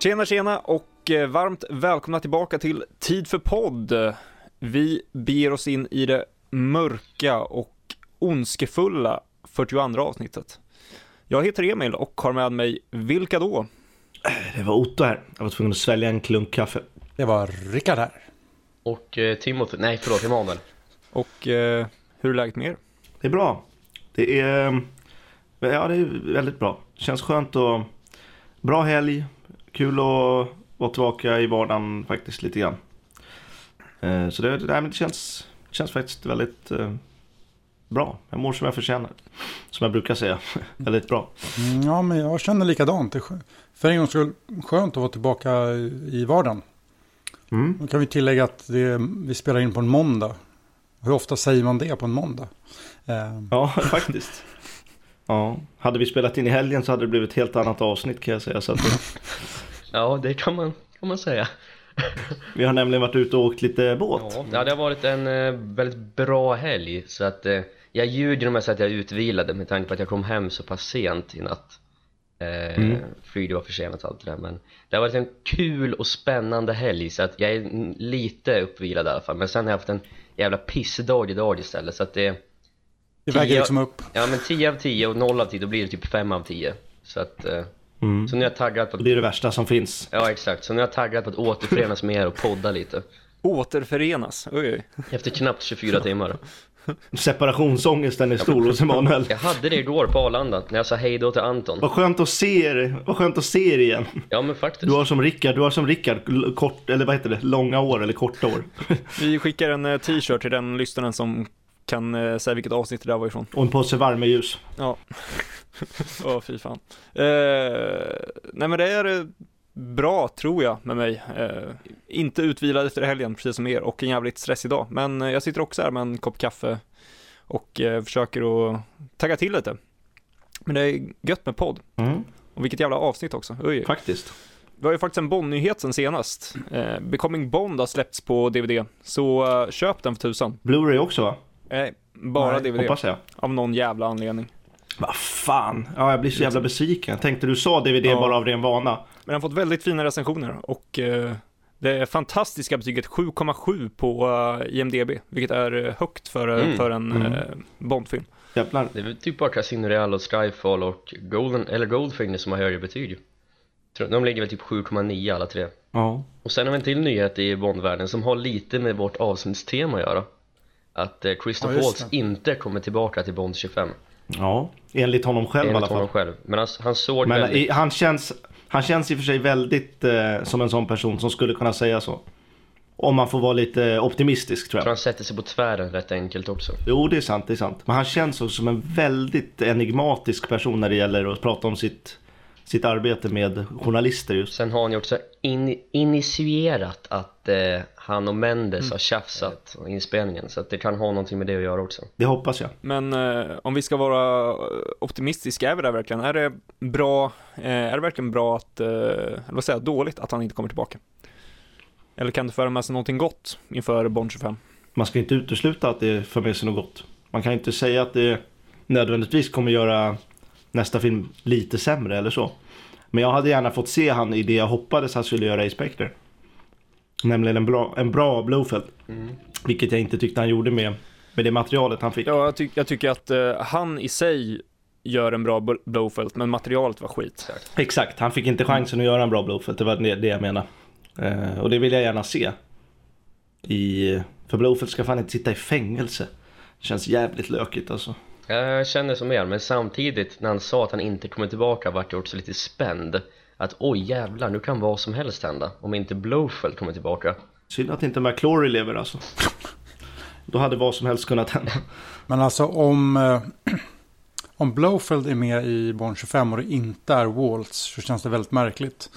Tjena tjena och eh, varmt välkomna tillbaka till Tid för podd. Vi beger oss in i det mörka och ondskefulla 42 avsnittet. Jag heter Emil och har med mig, vilka då? Det var Otto här. Jag var tvungen att svälja en klunk kaffe. Det var Rickard här. Och eh, Timothy, nej förlåt, Emanuel. Och eh, hur är läget med er? Det är bra. Det är, ja, det är väldigt bra. Det känns skönt och bra helg. Kul att vara tillbaka i vardagen faktiskt lite grann. Eh, Så det, nej, men det känns, känns faktiskt väldigt eh, bra. Jag mår som jag förtjänar. Som jag brukar säga. väldigt bra. Mm, Ja, men jag känner likadant. Det är skö- för en gångs skull skönt att vara tillbaka i i vardagen. Mm. Då kan vi tillägga att det, vi spelar in på en måndag. Hur ofta säger man det på en måndag? Eh, Ja, faktiskt. Ja, hade vi spelat in i helgen så hade det blivit ett helt annat avsnitt kan jag säga. Så det, Ja, det kan man, kan man säga. vi har nämligen varit ute och åkt lite båt. Ja, det har varit en eh, väldigt bra helg så att eh, jag ljuger om jag säger att jag är utvilad med tanke på att jag kom hem så pass sent i natt. Eh, Mm. Flyget var försenat och allt det där men det har varit en kul och spännande helg så att jag är lite uppvilad i alla fall men sen har jag haft en jävla pissdag idag istället så att det det väger Tio- liksom upp. Ja men 10 av 10 och 0 av 10 då blir det typ 5 av 10 Så att, eh, Mm. så nu är jag taggad på att Det är det värsta som finns. Ja exakt, så nu är jag taggad på att återförenas med er och podda lite Återförenas, oj oj. Efter knappt 24 timmar Separationsångesten är stor hos Emanuel. Jag hade det igår på Arlanda när jag sa hej då till Anton Vad skönt att se er, vad skönt att se er igen. Ja men Du faktiskt har som Rickard, du har som Rickard kort, eller vad heter det, långa år eller korta år. Vi skickar en eh, t-shirt till den lyssnaren som kan eh, säga vilket avsnitt det där var ifrån. Och en påse värmeljus. Ja. Åh, fy fan. Eh, nej men det är eh, bra, tror jag, med mig. Eh, inte utvilad efter helgen, precis som er, och en jävligt stressig dag. Men eh, jag sitter också här med en kopp kaffe och eh, försöker att tagga till lite. Men det är gött med podd. Mm, Och vilket jävla avsnitt också. Oj. faktiskt. Vi har ju faktiskt en Bond-nyhet sen senast. Eh, Becoming Bond har släppts på DVD, så köp den för tusan. Blu-ray också va? Eh, bara Nej, DVD, Hoppas jag. av någon jävla anledning. Vad fan. Ja, jag blir så jävla besviken. Jag tänkte du sa DVD Ja. bara av ren vana. Men den har fått väldigt fina recensioner och eh, det är fantastiska betyget 7,7 på eh, IMDB, vilket är högt för, Mm, för en mm. eh, Bondfilm. Jävlar. Det är väl typ bara Casino Real och Skyfall och Golden, eller Goldfinger som har högre betyg De ligger väl typ 7,9 alla tre Ja. Och sen har vi en till nyhet i Bondvärlden som har lite med vårt avsnittstema att göra Att eh, Christoph Ja, Waltz inte kommer tillbaka till Bond 25 Ja, enligt honom själv i alla Enligt fall. honom själv Men han, han såg Men väldigt i, han, känns, han känns i och för sig väldigt eh, som en sån person som skulle kunna säga så. Om man får vara lite optimistisk tror Jag tror jag. han sätter sig på tvären rätt enkelt också Jo, det är sant, det är sant. Men han känns också som en väldigt enigmatisk person när det gäller att prata om sitt, sitt arbete med journalister just. Sen har han ju också in, initierat att eh, han och Mendes har tjafsat i inspelningen Så att det kan ha någonting med det att göra också Det hoppas jag. Men eh, om vi ska vara eh, optimistiska, är vi där verkligen? Är det bra, eh, är det verkligen bra att, eh, eller vad säger jag, dåligt att han inte kommer tillbaka? Eller kan det föra med sig någonting gott inför Bond 25? Man ska inte utesluta att det för med sig något gott. Man kan inte säga att det nödvändigtvis kommer göra nästa film lite sämre eller så. Men jag hade gärna fått se han i det jag hoppades han skulle göra i Spectre. Nämligen en bra, en bra Blowfeld. Vilket jag inte tyckte han gjorde med, med det materialet han fick. Ja, jag, ty- jag tycker att eh, han i sig gör en bra Bl- Blowfelt, men materialet var skit. Exakt, han fick inte chansen att göra en bra Blowfeld. Det var det, det jag menar. Eh, och det vill jag gärna se. I, för Blowfeld ska fan inte sitta i fängelse. Det känns jävligt lökigt alltså. Jag känner som er, men samtidigt när han sa att han inte kommer tillbaka vart jag också lite spänd Att oj jävlar, nu kan vad som helst hända om inte Blowfeld kommer tillbaka Synd att inte McClory lever alltså. Då hade vad som helst kunnat hända. Men alltså om, eh, om Blowfield är med i Bond 25 och det inte är Waltz så känns det väldigt märkligt.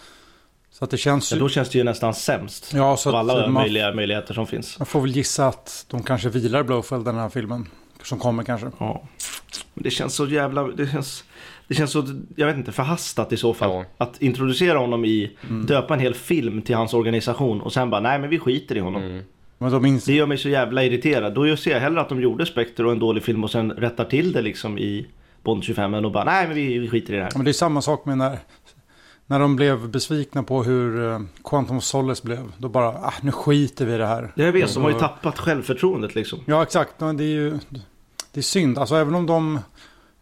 Så att det känns Ja, då känns det ju nästan sämst. Ja, så Av alla man, möjliga möjligheter som finns. man får väl gissa att de kanske vilar Blowfield den här filmen. Som kommer kanske. Ja. Men det känns så jävla... Det känns, det känns så, jag vet inte, förhastat i så fall. Ja. Att introducera honom i, döpa en hel film till hans organisation och sen bara, nej men vi skiter i honom. mm. Men då minns... Det gör mig så jävla irriterad. Då ser jag hellre att de gjorde Spectre och en dålig film och sen rättar till det liksom i Bond 25 än och bara, nej men vi, vi skiter i det här. Men det är samma sak med när, när de blev besvikna på hur eh, Quantum of Solace blev. Då bara, ah, nu skiter vi i det här. Jag vet, de har ju tappat självförtroendet liksom. Ja, exakt. Men Det är ju det är synd. Alltså även om de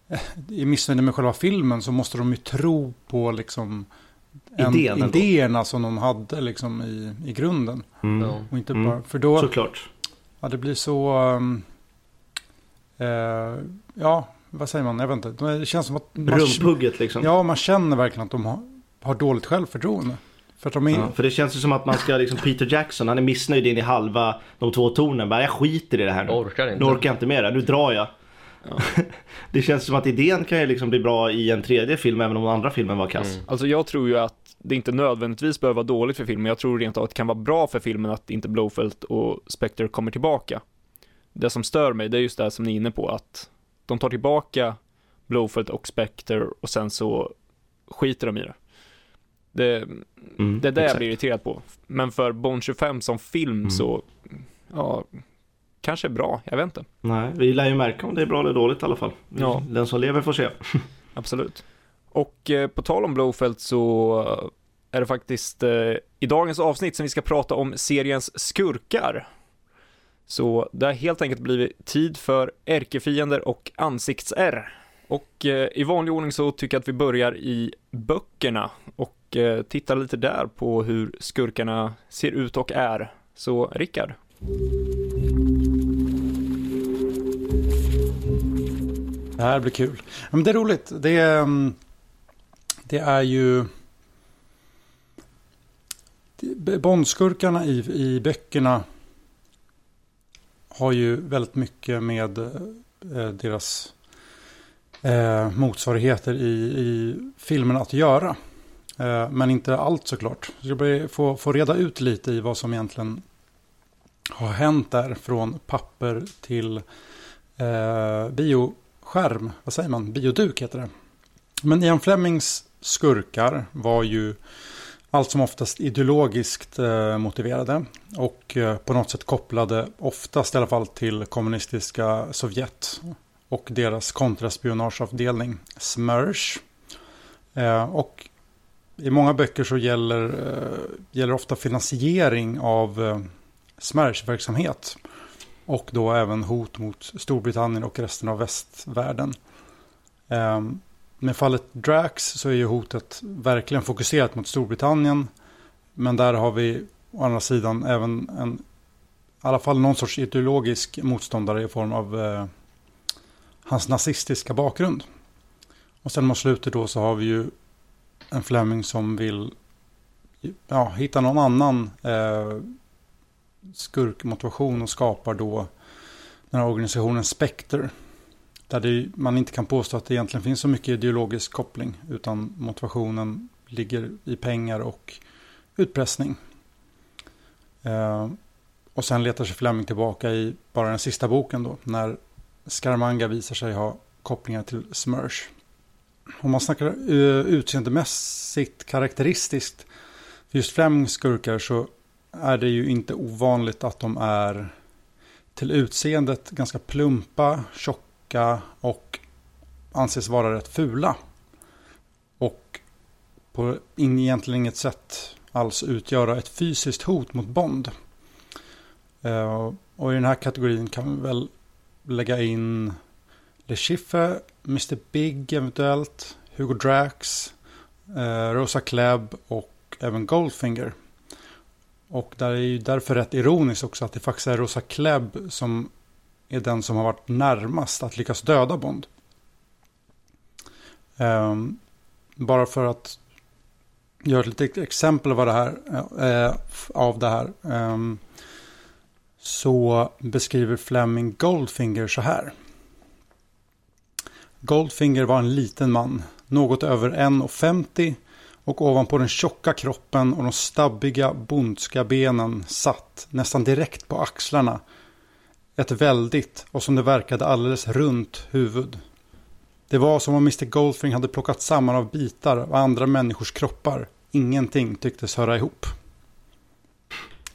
eh, är missnöjda med själva filmen så måste de ju tro på liksom en, Idén idéerna som de hade liksom i, i grunden. Mm. Och inte Mm. bara, för då, Såklart. ja det blir så, um, eh, ja vad säger man, jag vet inte. Det känns som att man, Rumpugget liksom. ja, man känner verkligen att de har, har dåligt självförtroende. För de är, Ja, för det känns ju som att man ska liksom Peter Jackson, han är missnöjd in i halva de två tornen. Bara jag skiter i det här nu. Jag orkar inte. Nu orkar jag inte det, nu drar jag. Ja. det känns som att idén kan ju liksom bli bra i en tredje film även om den andra filmen var kass. Mm. Alltså jag tror ju att det inte nödvändigtvis behöver vara dåligt för filmen. Jag tror rent av att det kan vara bra för filmen att inte Blowfelt och Spectre kommer tillbaka. Det som stör mig, det är just det här som ni är inne på, att de tar tillbaka Blowfelt och Spectre och sen så skiter de i det. Det, Mm, det är det jag blir irriterad på. Men för Bond 25 som film Mm. så, ja, kanske bra, jag vet inte. Nej, vi lär ju märka om det är bra eller dåligt i alla fall. Ja. Den som lever får se. Absolut. Och eh, på tal om Blowfelt så eh, är det faktiskt eh, i dagens avsnitt som vi ska prata om seriens skurkar. Så det har helt enkelt blivit tid för ärkefiender och ansikts-R. Och eh, i vanlig ordning så tycker jag att vi börjar i böckerna och och eh, tittar lite där på hur skurkarna ser ut och är. Så Rickard, Det här blir kul. Men det är roligt. Det är, mm, det är ju... Bondskurkarna i, i böckerna har ju väldigt mycket med eh, deras eh, motsvarigheter i, i filmen att göra. Eh, men inte allt såklart. Så jag få, få reda ut lite i vad som egentligen har hänt där från papper till eh, bioskärm. Vad säger man? Bioduk heter det. Men Ian Flemings skurkar var ju allt som oftast ideologiskt eh, motiverade och eh, på något sätt kopplade oftast i alla fall till kommunistiska Sovjet och deras kontraspionageavdelning SMERSH. Eh, och i många böcker så gäller, eh, gäller ofta finansiering av eh, SMERSH-verksamhet och då även hot mot Storbritannien och resten av västvärlden. Eh, med fallet Drax så är ju hotet verkligen fokuserat mot Storbritannien. Men där har vi å andra sidan även en, i alla fall någon sorts ideologisk motståndare i form av eh, hans nazistiska bakgrund. Och sen mot slutet då så har vi ju en Fleming som vill ja, hitta någon annan eh, skurkmotivation och skapar då den här organisationen Spectre. Där det, man inte kan påstå att det egentligen finns så mycket ideologisk koppling. Utan motivationen ligger i pengar och utpressning. Eh, och sen letar sig Fleming tillbaka i bara den sista boken då. När Scaramanga visar sig ha kopplingar till Smursh. Om man snackar uh, utseendemässigt karaktäristiskt. För just Flemings så är det ju inte ovanligt att de är till utseendet ganska plumpa, tjocka och anses vara rätt fula. Och på egentligen inget sätt alls utgöra ett fysiskt hot mot Bond. Eh, och i den här kategorin kan vi väl lägga in Le Schiffer, Mr. Big eventuellt, Hugo Drax, eh, Rosa Klebb och även Goldfinger. Och där är ju därför rätt ironiskt också att det faktiskt är Rosa Klebb som är den som har varit närmast att lyckas döda Bond. Eh, bara för att göra ett litet exempel vad det här, eh, av det här. Ehm, så beskriver Fleming Goldfinger så här. Goldfinger var en liten man, något över 1,50 och ovanpå den tjocka kroppen och de stabbiga, bondska benen satt nästan direkt på axlarna. Ett väldigt och som det verkade alldeles runt huvud. Det var som om Mr. Goldfinger hade plockat samman av bitar av andra människors kroppar. Ingenting tycktes höra ihop.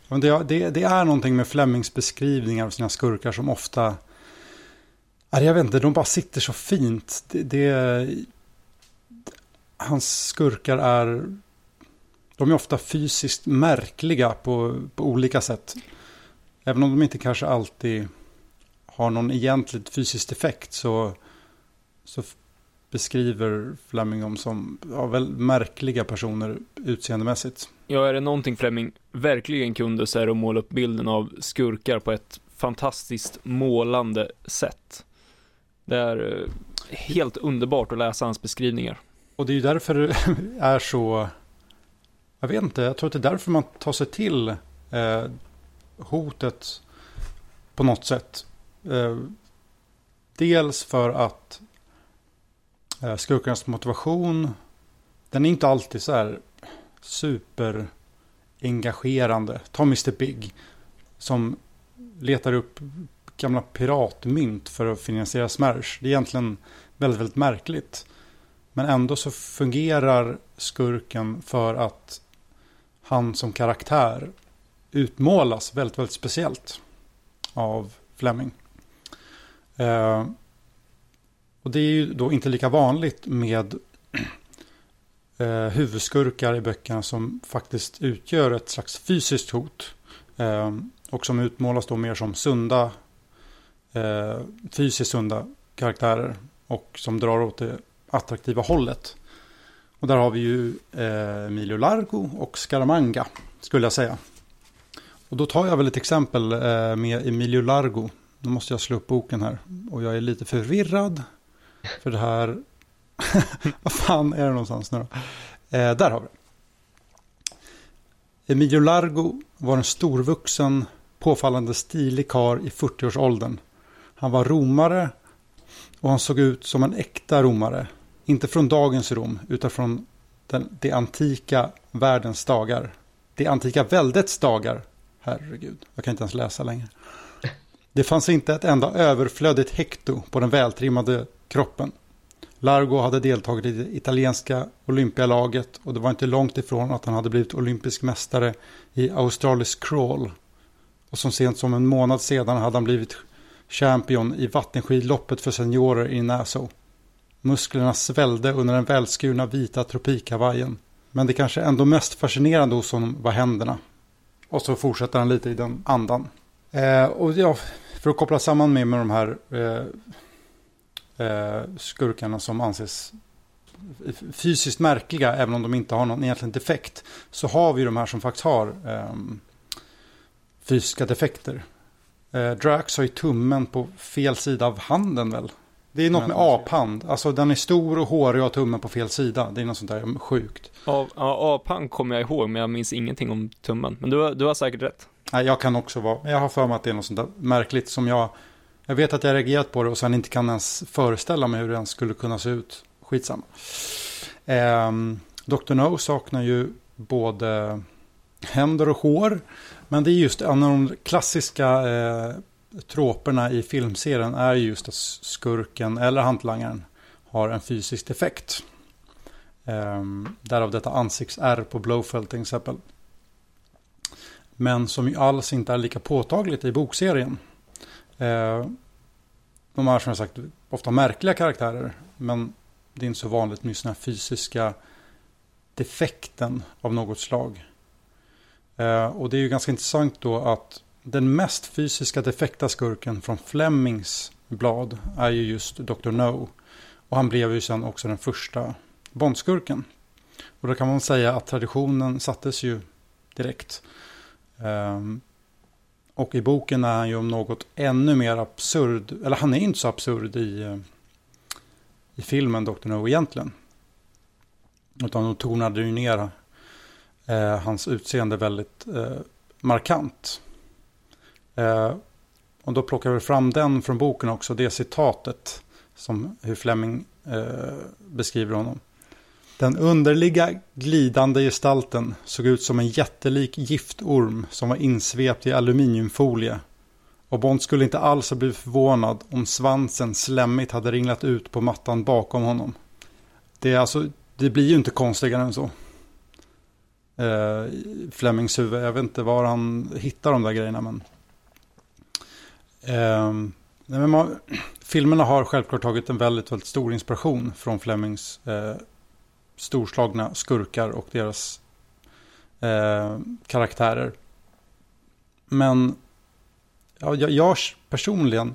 Men det, det, det är någonting med Flemings beskrivningar av sina skurkar som ofta... Jag vet inte, de bara sitter så fint. Det, det, hans skurkar är de är ofta fysiskt märkliga på, på olika sätt. Även om de inte kanske alltid har någon egentlig fysisk effekt så, så beskriver Fleming dem som ja, väl märkliga personer utseendemässigt. Ja, är det någonting Fleming verkligen kunde så är det att måla upp bilden av skurkar på ett fantastiskt målande sätt. Det är eh, helt underbart att läsa hans beskrivningar. Och det är ju därför det är så, jag vet inte, jag tror att det är därför man tar sig till eh, hotet på något sätt. Eh, dels för att eh, skurkarnas motivation, den är inte alltid så här superengagerande. Ta Mr. Big som letar upp gamla piratmynt för att finansiera Smash. Det är egentligen väldigt, väldigt märkligt. Men ändå så fungerar skurken för att han som karaktär utmålas väldigt, väldigt speciellt av Fleming. Eh, och det är ju då inte lika vanligt med eh, huvudskurkar i böckerna som faktiskt utgör ett slags fysiskt hot. Eh, och som utmålas då mer som sunda, eh, fysiskt sunda karaktärer. Och som drar åt det attraktiva hållet. Och där har vi ju eh, Emilio Largo och Scaramanga, skulle jag säga. Och då tar jag väl ett exempel eh, med Emilio Largo. Nu måste jag slå upp boken här. Och jag är lite förvirrad. För det här... Vad fan är det någonstans nu då? Eh, där har vi det. Emilio Largo var en storvuxen, påfallande stilig kar i 40-årsåldern. Han var romare och han såg ut som en äkta romare. Inte från dagens Rom, utan från den, det antika världens dagar. Det antika väldets dagar. Herregud, jag kan inte ens läsa längre. Det fanns inte ett enda överflödigt hekto på den vältrimmade kroppen. Largo hade deltagit i det italienska olympialaget och det var inte långt ifrån att han hade blivit olympisk mästare i Australis crawl. Och som sent som en månad sedan hade han blivit champion i vattenskidloppet för seniorer i Nassau. Musklerna svällde under den välskurna vita tropikkavajen. Men det kanske ändå mest fascinerande hos honom var händerna. Och så fortsätter han lite i den andan. Eh, och ja, för att koppla samman med, med de här eh, eh, skurkarna som anses fysiskt märkliga, även om de inte har någon egentlig defekt, så har vi de här som faktiskt har eh, fysiska defekter. Eh, Drax har ju tummen på fel sida av handen väl? Det är något med aphand. Alltså den är stor och hårig och har tummen på fel sida. Det är något sånt där sjukt. Ja, aphand kommer jag ihåg, men jag minns ingenting om tummen. Men du, du har säkert rätt. Nej, jag kan också vara. Jag har för mig att det är något sånt där märkligt som jag. Jag vet att jag har reagerat på det och sen inte kan ens föreställa mig hur den skulle kunna se ut. Skitsamma. Ehm, Dr. No saknar ju både händer och hår. Men det är just en av de klassiska eh, troperna i filmserien är just att skurken eller hantlangaren har en fysisk defekt. Eh, därav detta ansiktsärr på Blowfell till exempel. Men som ju alls inte är lika påtagligt i bokserien. Eh, de är som jag sagt ofta märkliga karaktärer. Men det är inte så vanligt med just den här fysiska defekten av något slag. Eh, och det är ju ganska intressant då att den mest fysiska defekta skurken från Flemings blad är ju just Dr. No. Och han blev ju sen också den första Bondskurken. Och då kan man säga att traditionen sattes ju direkt. Ehm, och i boken är han ju om något ännu mer absurd. Eller han är inte så absurd i, eh, i filmen Dr. No egentligen. Utan de tonade ju ner eh, hans utseende väldigt eh, markant. Eh, och då plockar vi fram den från boken också, det citatet som hur Fleming eh, beskriver honom. Den underliga glidande gestalten såg ut som en jättelik giftorm som var insvept i aluminiumfolie. Och Bond skulle inte alls ha blivit förvånad om svansen slemmigt hade ringlat ut på mattan bakom honom. Det, är alltså, det blir ju inte konstigare än så. Eh, Flemings huvud, jag vet inte var han hittar de där grejerna men eh, nej, men man, filmerna har självklart tagit en väldigt, väldigt stor inspiration från Flemings eh, storslagna skurkar och deras eh, karaktärer. Men ja, jag, jag personligen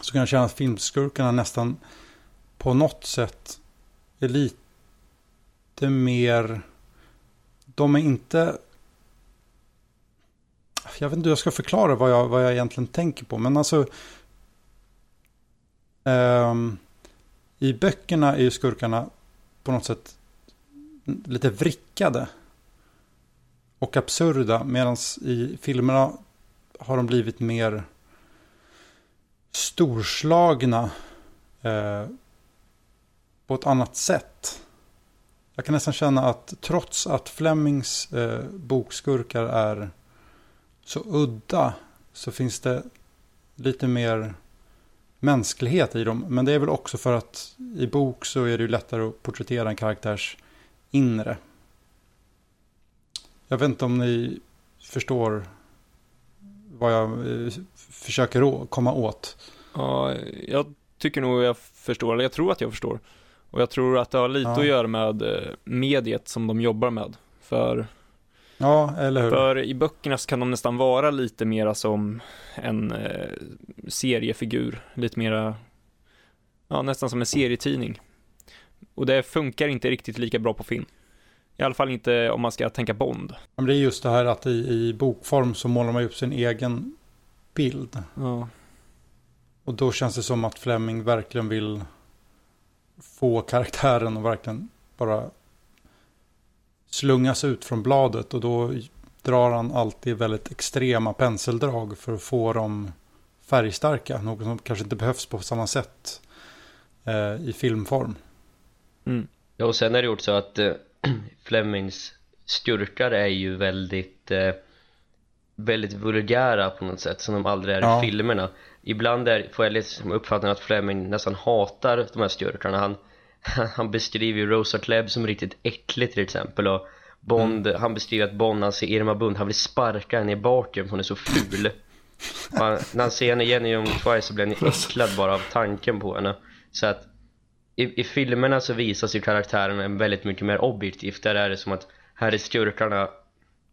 så kan jag känna att filmskurkarna nästan på något sätt är lite mer... De är inte... Jag vet inte hur jag ska förklara vad jag, vad jag egentligen tänker på. Men alltså... Um, I böckerna är ju skurkarna på något sätt lite vrickade. Och absurda. Medan i filmerna har de blivit mer storslagna. Eh, på ett annat sätt. Jag kan nästan känna att trots att Flemings eh, bokskurkar är så udda så finns det lite mer mänsklighet i dem. Men det är väl också för att i bok så är det ju lättare att porträttera en karaktärs inre. Jag vet inte om ni förstår vad jag eh, försöker komma åt. Ja, jag tycker nog jag förstår, eller jag tror att jag förstår. Och jag tror att det har lite ja. att göra med eh, mediet som de jobbar med. För, ja, eller hur? för i böckerna så kan de nästan vara lite mera som en eh, seriefigur. Lite mera, ja nästan som en serietidning. Och det funkar inte riktigt lika bra på film. I alla fall inte om man ska tänka Bond. Men det är just det här att i, i bokform så målar man upp sin egen bild. Ja. Och då känns det som att Fleming verkligen vill få karaktären och verkligen bara slungas ut från bladet. Och då drar han alltid väldigt extrema penseldrag för att få dem färgstarka. Något som kanske inte behövs på samma sätt eh, i filmform. Mm. Ja, och sen är det gjort så att eh, Flemings skurkar är ju väldigt eh, väldigt vulgära på något sätt som de aldrig är ja. i filmerna ibland är, får jag liksom uppfattningen att Fleming nästan hatar de här skurkarna han, han beskriver ju Rosa Klebb som riktigt äcklig till exempel och Bond, mm. han beskriver att Bond han ser Irma Bund, han vill sparka henne i baken för hon är så ful. Han, när han ser henne igen i Young Twice så blir han äcklad bara av tanken på henne. Så att i, i filmerna så visas ju karaktären väldigt mycket mer objektivt. Där är det som att här är skurkarna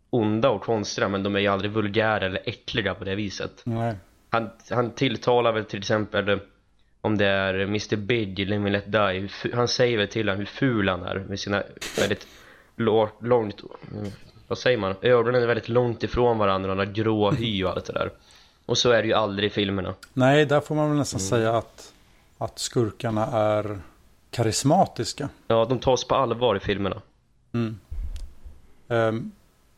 onda och konstiga men de är ju aldrig vulgära eller äckliga på det viset. Nej. Han, han tilltalar väl till exempel om det är Mr. Big i Live Let Die han säger väl till honom hur ful han är med sina väldigt långt vad säger man? Ögonen är väldigt långt ifrån varandra och han har grå hy och allt det där och så är det ju aldrig i filmerna Nej, där får man väl nästan mm. säga att att skurkarna är karismatiska. Ja, de tas på allvar i filmerna. Mm. Eh,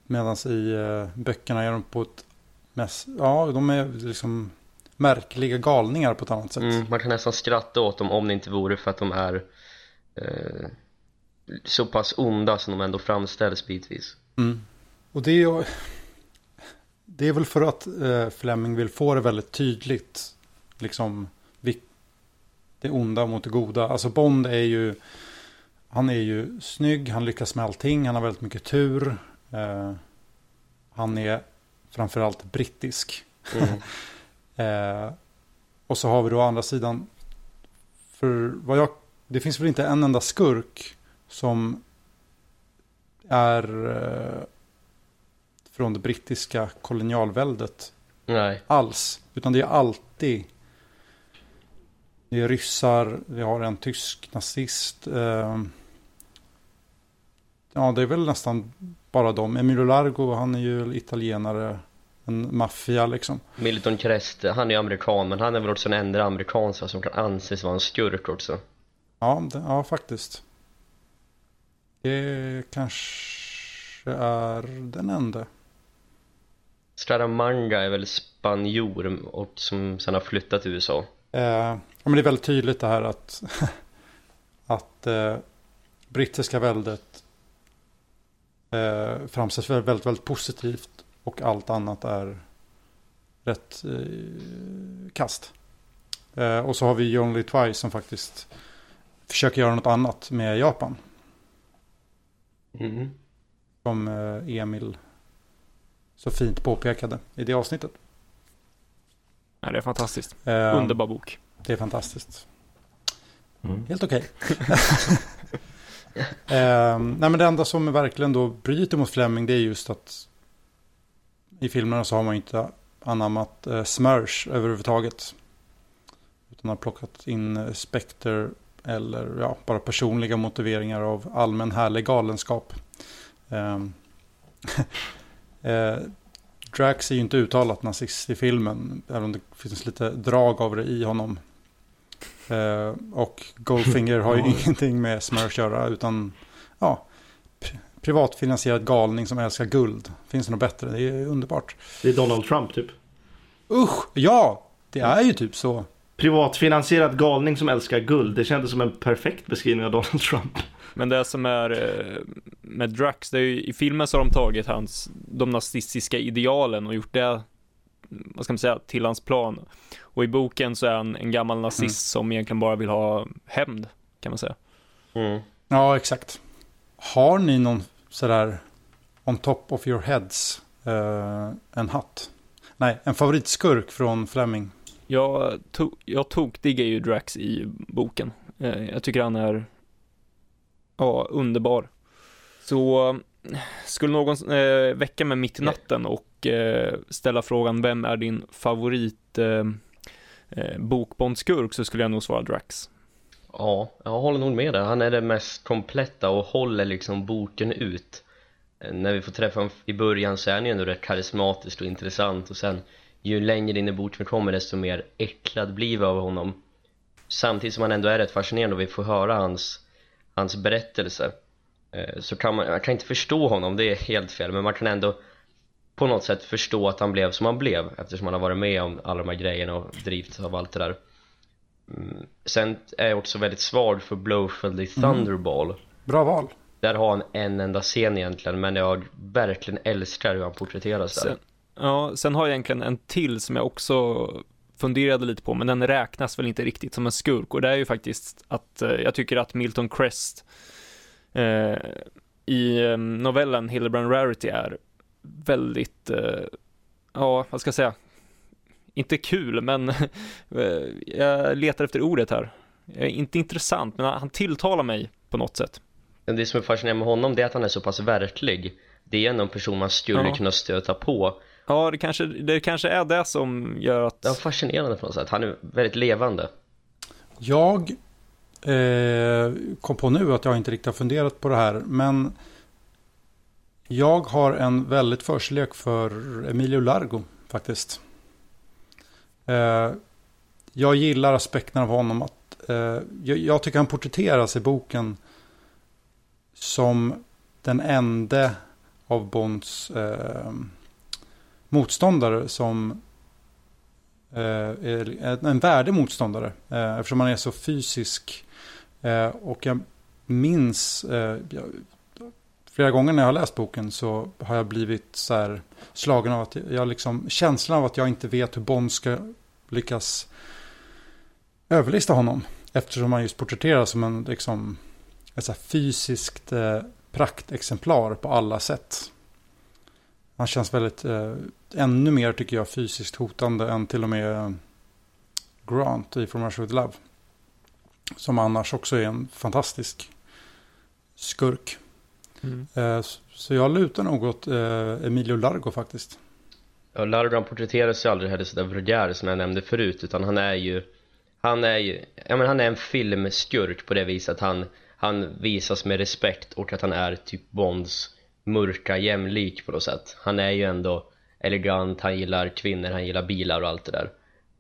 Medan i eh, böckerna är de på ett mest, ja de är liksom märkliga galningar på ett annat sätt. Mm, man kan nästan skratta åt dem om det inte vore för att de är eh, så pass onda som de ändå framställs bitvis. Mm. Och det är ju, det är väl för att eh, Fleming vill få det väldigt tydligt. Liksom det onda mot det goda. Alltså Bond är ju, han är ju snygg, han lyckas med allting, han har väldigt mycket tur. Eh, han är framförallt brittisk. Mm. eh, och så har vi då andra sidan, för vad jag, det finns väl inte en enda skurk som är eh, från det brittiska kolonialväldet Nej. alls. Utan det är alltid det är ryssar, vi har en tysk nazist. Eh, ja, det är väl nästan bara de. Emilio Largo, han är ju italienare. En maffia liksom. Milton Crest, han är ju amerikan men han är väl också den enda amerikanska som kan anses vara en skurk också. Ja, det, ja faktiskt. Det kanske är den enda. Scaramanga är väl spanjor och som sen har flyttat till USA. Eh, men det är väldigt tydligt det här att, att eh, brittiska väldet eh, framställs väldigt, väldigt positivt och allt annat är rätt eh, kast. Eh, och så har vi Only Twice som faktiskt försöker göra något annat med Japan. Mm. Som eh, Emil så fint påpekade i det avsnittet. Ja, det är fantastiskt. Eh, Underbar bok. Det är fantastiskt. Mm. Helt okej. Okay. eh, nej men det enda som verkligen då bryter mot Fleming det är just att i filmerna så har man inte anammat eh, Smursh överhuvudtaget. Utan har plockat in eh, Spectre eller ja, bara personliga motiveringar av allmän härlig galenskap. Eh, eh, Drax är ju inte uttalat nazist i filmen, även om det finns lite drag av det i honom. Eh, och Goldfinger har ju ingenting med Smurf att göra, utan ja, privatfinansierad galning som älskar guld. Finns det något bättre? Det är underbart. Det är Donald Trump typ. Usch, ja, det är ju typ så. Privatfinansierad galning som älskar guld. Det kändes som en perfekt beskrivning av Donald Trump. Men det som är eh, med Drax, det är ju, i filmen så har de tagit hans, de nazistiska idealen och gjort det, vad ska man säga, till hans plan. Och i boken så är han en gammal nazist mm. som egentligen bara vill ha hämnd, kan man säga. Mm. Ja, exakt. Har ni någon sådär on top of your heads uh, en hatt? Nej, en favoritskurk från Fleming. Jag, tog, jag tokdiggar ju Drax i boken. Uh, jag tycker han är ja, underbar. Så skulle någon uh, väcka mig mitt i natten och Eh, ställa frågan vem är din favorit eh, eh, bokbondskurk så skulle jag nog svara Drax. Ja, jag håller nog med där. Han är det mest kompletta och håller liksom boken ut. När vi får träffa honom i början så är han ju ändå rätt karismatisk och intressant och sen ju längre in i boken vi kommer desto mer äcklad blir vi av honom. Samtidigt som han ändå är rätt fascinerande och vi får höra hans, hans berättelse så kan man, man kan inte förstå honom, det är helt fel, men man kan ändå på något sätt förstå att han blev som han blev eftersom han har varit med om alla de här grejerna och drivits av allt det där. Mm. Sen är jag också väldigt svag för Blowfield i mhm. Thunderball mm. Bra val Där har han en enda scen egentligen men jag verkligen älskar hur han porträtteras där sen, Ja, sen har jag egentligen en till som jag också funderade lite på men den räknas väl inte riktigt som en skurk och det är ju faktiskt att eh, jag tycker att Milton Crest eh, i eh, novellen Hillebrand Rarity är väldigt, eh, ja vad ska jag säga, inte kul, men eh, jag letar efter ordet här. Inte intressant, men han tilltalar mig på något sätt. Det som är fascinerande med honom det är att han är så pass verklig. Det är ändå en person man skulle ja. kunna stöta på. Ja, det kanske, det kanske är det som gör att... Det är fascinerande på något sätt. Han är väldigt levande. Jag eh, kom på nu att jag inte riktigt har funderat på det här, men jag har en väldigt förslek för Emilio Largo faktiskt. Eh, jag gillar aspekten av honom. att eh, jag, tycker han porträtteras i boken som den enda av Bonds eh, motståndare som eh, är en värdig motståndare. Eh, eftersom han är så fysisk. Eh, och jag minns, flera gånger när jag har läst boken så har jag blivit så här slagen av att jag liksom, känslan av att jag inte vet hur Bond ska lyckas överlista honom. Eftersom han just porträtteras som en liksom, ett så fysiskt eh, praktexemplar på alla sätt. Han känns väldigt, eh, ännu mer tycker jag, fysiskt hotande än till och med eh, Grant i From Russia With Love. Som annars också är en fantastisk skurk. Mm. Eh, så jag lutar nog åt eh, Emilio Largo faktiskt. Ja, Largo porträtteras ju aldrig heller sådär vulgär som jag nämnde förut utan han är ju Han är ju, ja men han är en filmskurk på det viset att han Han visas med respekt och att han är typ Bonds mörka jämlik på något sätt Han är ju ändå elegant, han gillar kvinnor, han gillar bilar och allt det där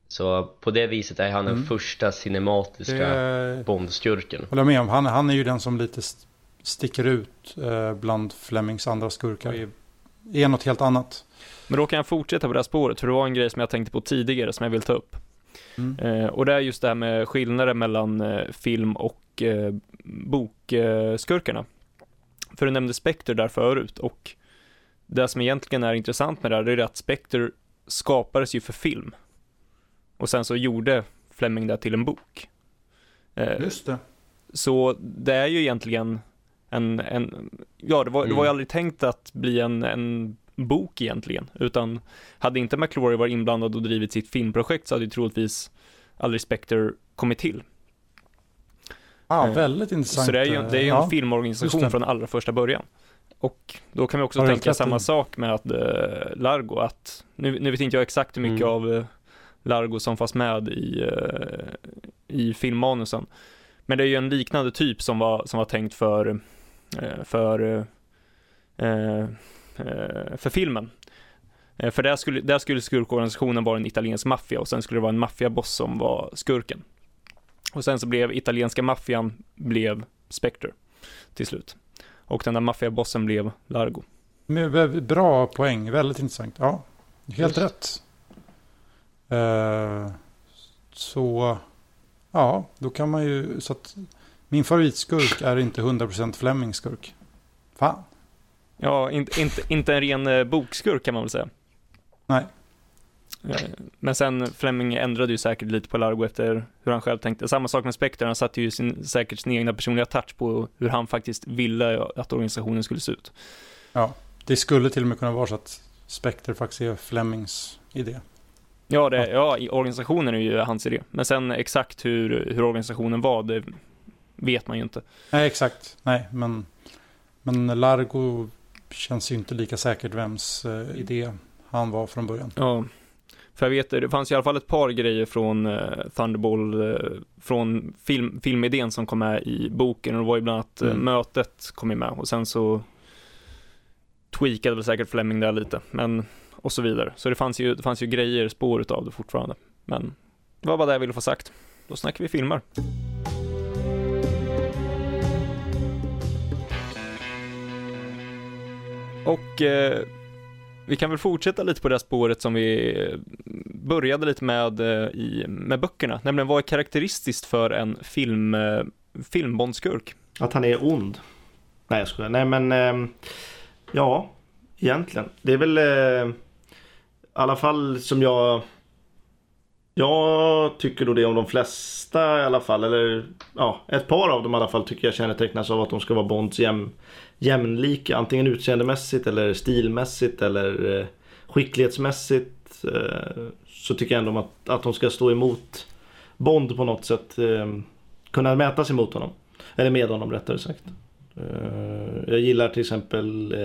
Så på det viset är han den mm. första cinematiska det... Bondskurken Håller med om, han, han är ju den som lite sticker ut eh, bland Flemings andra skurkar är, är något helt annat. Men då kan jag fortsätta på det här spåret, för det var en grej som jag tänkte på tidigare som jag vill ta upp. Mm. Eh, och det är just det här med skillnaden mellan eh, film och eh, bokskurkarna. För du nämnde Spectre där förut och det som egentligen är intressant med det här, det är att Spectre skapades ju för film. Och sen så gjorde Fleming det till en bok. Just det. Så det är ju egentligen en, en ja det var, mm. det var ju mm. aldrig tänkt att bli en, en bok egentligen, utan hade inte McClory varit inblandad och drivit sitt filmprojekt så hade ju troligtvis aldrig Spectre kommit till. Ah, väldigt intressant. Så det är ju, det är ju en ja, filmorganisation från allra första början. Och då kan vi också tänka samma sak med att, uh, Largo, att nu, nu vet inte jag exakt hur mycket mm. av Largo som fanns med i, i filmmanusen. Men det är ju en liknande typ som var, som var tänkt för, för, för filmen. För där skulle, där skulle skurkorganisationen vara en italiensk maffia och sen skulle det vara en maffiaboss som var skurken. Och sen så blev italienska maffian blev Spectre till slut. Och den där maffiabossen blev Largo. Bra poäng, väldigt intressant. Ja, helt Just. rätt. Uh, så, ja, då kan man ju... Så att min favoritskurk är inte 100% Flemings skurk. Fan. Ja, inte, inte, inte en ren eh, bokskurk kan man väl säga. Nej. Men sen Fleming ändrade ju säkert lite på Largo efter hur han själv tänkte. Samma sak med Spectre, han satte ju sin, säkert sin egna personliga touch på hur han faktiskt ville att organisationen skulle se ut. Ja, det skulle till och med kunna vara så att Spectre faktiskt är Flemings idé. Ja, det, ja, organisationen är ju hans idé. Men sen exakt hur, hur organisationen var, det vet man ju inte. Nej, exakt. Nej, men, men Largo känns ju inte lika säkert vems eh, idé han var från början. Ja, för jag vet, det fanns i alla fall ett par grejer från uh, Thunderball, uh, från film, filmidén som kom med i boken och det var ju bland annat uh, mm. mötet kom med och sen så tweakade väl säkert Fleming där lite, men och så vidare. Så det fanns ju, det fanns ju grejer, spår utav det fortfarande. Men det var bara det jag ville få sagt. Då snackar vi filmer. Och eh, vi kan väl fortsätta lite på det spåret som vi eh, började lite med eh, i, med böckerna, nämligen vad är karaktäristiskt för en film, eh, filmbondskurk? Att han är ond. Nej jag skojar. Nej men eh, ja, egentligen. Det är väl eh, i alla fall som jag jag tycker då det om de flesta i alla fall, eller ja, ett par av dem i alla fall tycker jag kännetecknas av att de ska vara Bonds jäm, jämlika. Antingen utseendemässigt eller stilmässigt eller eh, skicklighetsmässigt. Eh, så tycker jag ändå att, att de ska stå emot Bond på något sätt. Eh, kunna mäta sig mot honom. Eller med honom rättare sagt. Jag gillar till exempel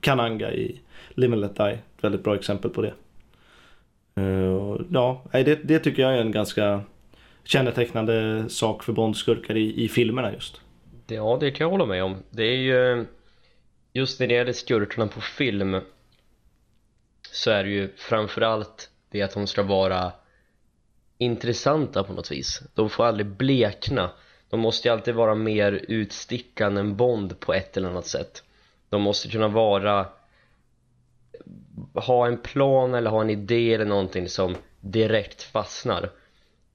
Kananga i Live and Let Die. Ett väldigt bra exempel på det. Ja, det, det tycker jag är en ganska kännetecknande sak för Bondskurkar i, i filmerna just. Ja, det kan jag hålla med om. Det är ju just när det gäller skurkarna på film så är det ju framförallt det att de ska vara intressanta på något vis. De får aldrig blekna. De måste ju alltid vara mer utstickande än Bond på ett eller annat sätt. De måste kunna vara ha en plan eller ha en idé eller någonting som direkt fastnar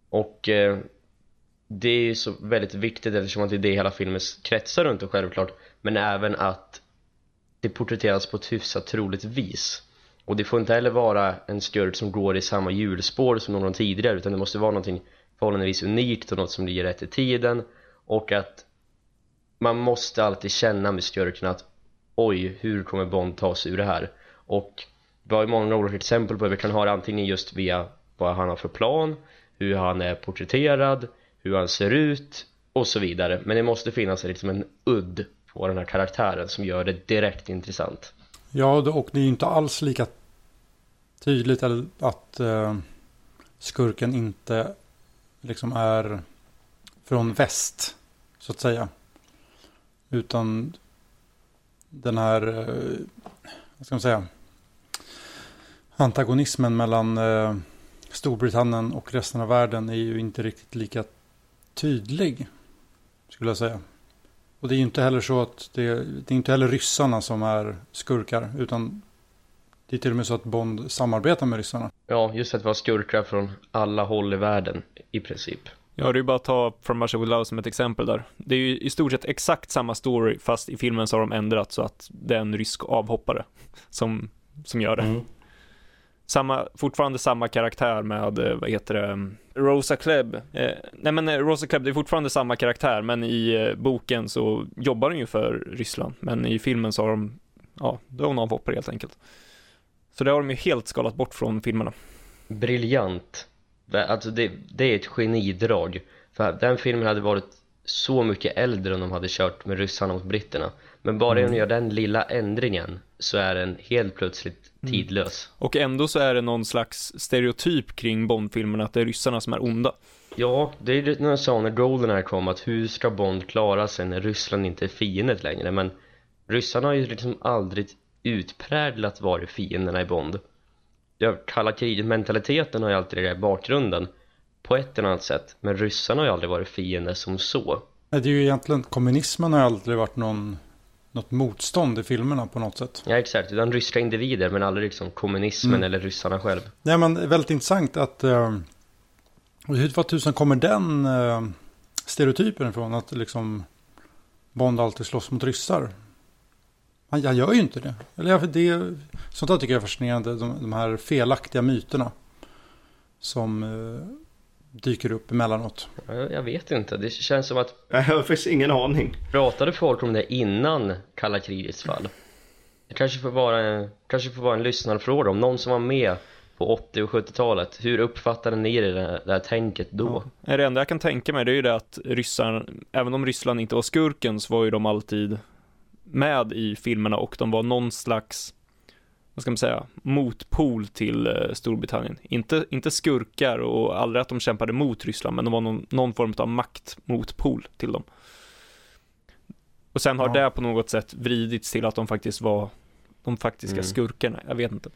och eh, det är ju så väldigt viktigt eftersom att det är det hela filmen kretsar runt och självklart men även att det porträtteras på ett hyfsat troligt vis och det får inte heller vara en skurk som går i samma hjulspår som någon tidigare utan det måste vara någonting förhållandevis unikt och något som ligger rätt i tiden och att man måste alltid känna med skurken att oj, hur kommer Bond ta sig ur det här? och vi har ju många olika exempel på det, vi kan ha det antingen just via vad han har för plan hur han är porträtterad, hur han ser ut och så vidare. Men det måste finnas liksom en udd på den här karaktären som gör det direkt intressant. Ja, och det är ju inte alls lika tydligt att eh, skurken inte liksom är från väst så att säga. Utan den här, eh, vad ska man säga antagonismen mellan eh, Storbritannien och resten av världen är ju inte riktigt lika tydlig. Skulle jag säga. Och det är ju inte heller så att det, det är inte heller ryssarna som är skurkar. Utan det är till och med så att Bond samarbetar med ryssarna. Ja, just att vara skurkar från alla håll i världen i princip. Ja, det är ju bara att ta From Russia With Love som ett exempel där. Det är ju i stort sett exakt samma story, fast i filmen så har de ändrat så att det är en rysk avhoppare som, som gör det. Mm samma, fortfarande samma karaktär med, vad heter det, Rosa Klebb. Eh, nej men eh, Rosa Klebb, det är fortfarande samma karaktär, men i eh, boken så jobbar hon ju för Ryssland. Men i filmen så har de, ja, då är hon avhoppare helt enkelt. Så det har de ju helt skalat bort från filmerna. Briljant. Alltså det, det är ett genidrag. För den filmen hade varit så mycket äldre om de hade kört med ryssarna mot britterna Men bara genom Mm. att göra den lilla ändringen så är den helt plötsligt Mm. tidlös Och ändå så är det någon slags stereotyp kring Bond-filmerna att det är ryssarna som är onda. Ja, det är det när jag sa när Goldeneye kom att hur ska Bond klara sig när Ryssland inte är fiendet längre men ryssarna har ju liksom aldrig utpräglat varit fienderna i Bond ja, kalla kriget mentaliteten har ju alltid det i bakgrunden på ett eller annat sätt men ryssarna har ju aldrig varit fiender som så Nej, Det är ju egentligen, kommunismen har aldrig varit någon, något motstånd i filmerna på något sätt. Ja exakt, utan ryska individer men aldrig liksom kommunismen Mm. eller ryssarna själv Nej men väldigt intressant att eh, hur vad tusan kommer den eh, stereotypen ifrån? Att liksom Bond alltid slåss mot ryssar. Han, han gör ju inte det. Eller det, sånt där tycker jag är fascinerande. De, de här felaktiga myterna. Som eh, dyker upp emellanåt. jag, jag vet inte, det känns som att Jag har faktiskt ingen aning. Pratade folk om det innan kalla krigets fall? Det kanske får vara en, kanske får vara en lyssnarfråga om någon som var med på 80 och 70-talet. Hur uppfattade ni det, där- det här tänket då? Ja. Det enda jag kan tänka mig det är ju det att ryssar, även om Ryssland inte var skurken så var ju de alltid med i filmerna och de var någon slags, vad ska man säga, motpol till eh, Storbritannien. Inte, inte skurkar och aldrig att de kämpade mot Ryssland, men de var någon, någon form av maktmotpol till dem. Och sen har Ja. det på något sätt vridits till att de faktiskt var de faktiska Mm. skurkarna, jag vet inte.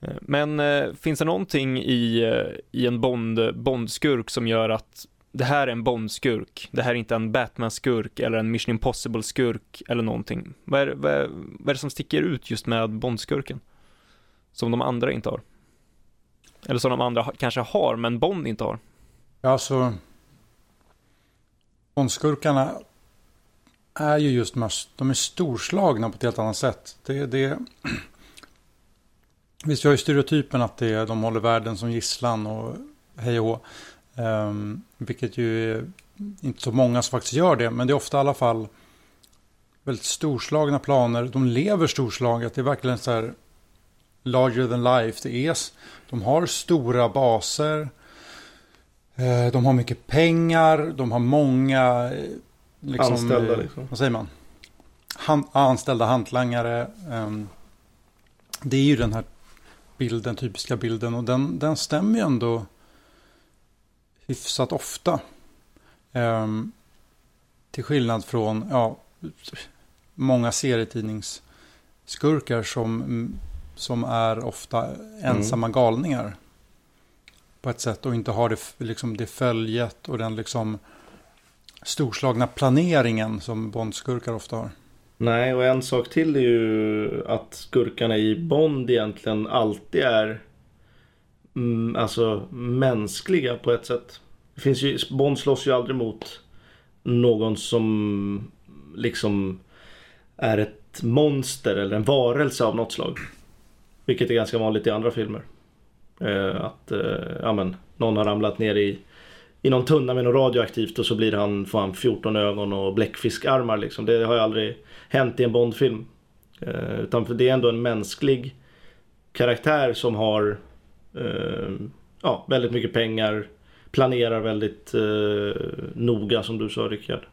Eh, Men eh, finns det någonting i, eh, i en Bond, Bond-skurk som gör att det här är en Bond-skurk, det här är inte en Batman-skurk eller en Mission Impossible-skurk eller någonting. Vad är, vad, är, vad är det som sticker ut just med Bond-skurken? Som de andra inte har? Eller som de andra kanske har, men Bond inte har? Ja, alltså. Bondskurkarna är ju just de de är storslagna på ett helt annat sätt. Det, det, visst, vi har ju stereotypen att det, de håller världen som gisslan och hej och hå. Ehm, vilket ju är inte så många som faktiskt gör det. Men det är ofta i alla fall väldigt storslagna planer. De lever storslaget. Det är verkligen så här larger than life. Det är, de har stora baser. Eh, De har mycket pengar, de har många eh, liksom, Anställda, eh, liksom. Vad säger man? Han, anställda hantlangare. ehm, Det är ju den här bilden, typiska bilden och den, den stämmer ju ändå hyfsat ofta. Ehm, till skillnad från ja, många serietidningsskurkar som, som är ofta ensamma galningar på ett sätt och inte har det, liksom, det följet och den liksom storslagna planeringen som Bondskurkar ofta har. Nej, och en sak till är ju att skurkarna i Bond egentligen alltid är mm, alltså mänskliga på ett sätt. Det finns ju, Bond slåss ju aldrig mot någon som liksom är ett monster eller en varelse av något slag. Vilket är ganska vanligt i andra filmer. Eh, att eh, ja, men, någon har ramlat ner i, i någon tunna med något radioaktivt och så blir han, får han 14 ögon och bläckfiskarmar liksom. Det har ju aldrig hänt i en Bondfilm. Eh, utan för det är ändå en mänsklig karaktär som har eh, ja, väldigt mycket pengar. Planerar väldigt eh, noga som du sa Rickard.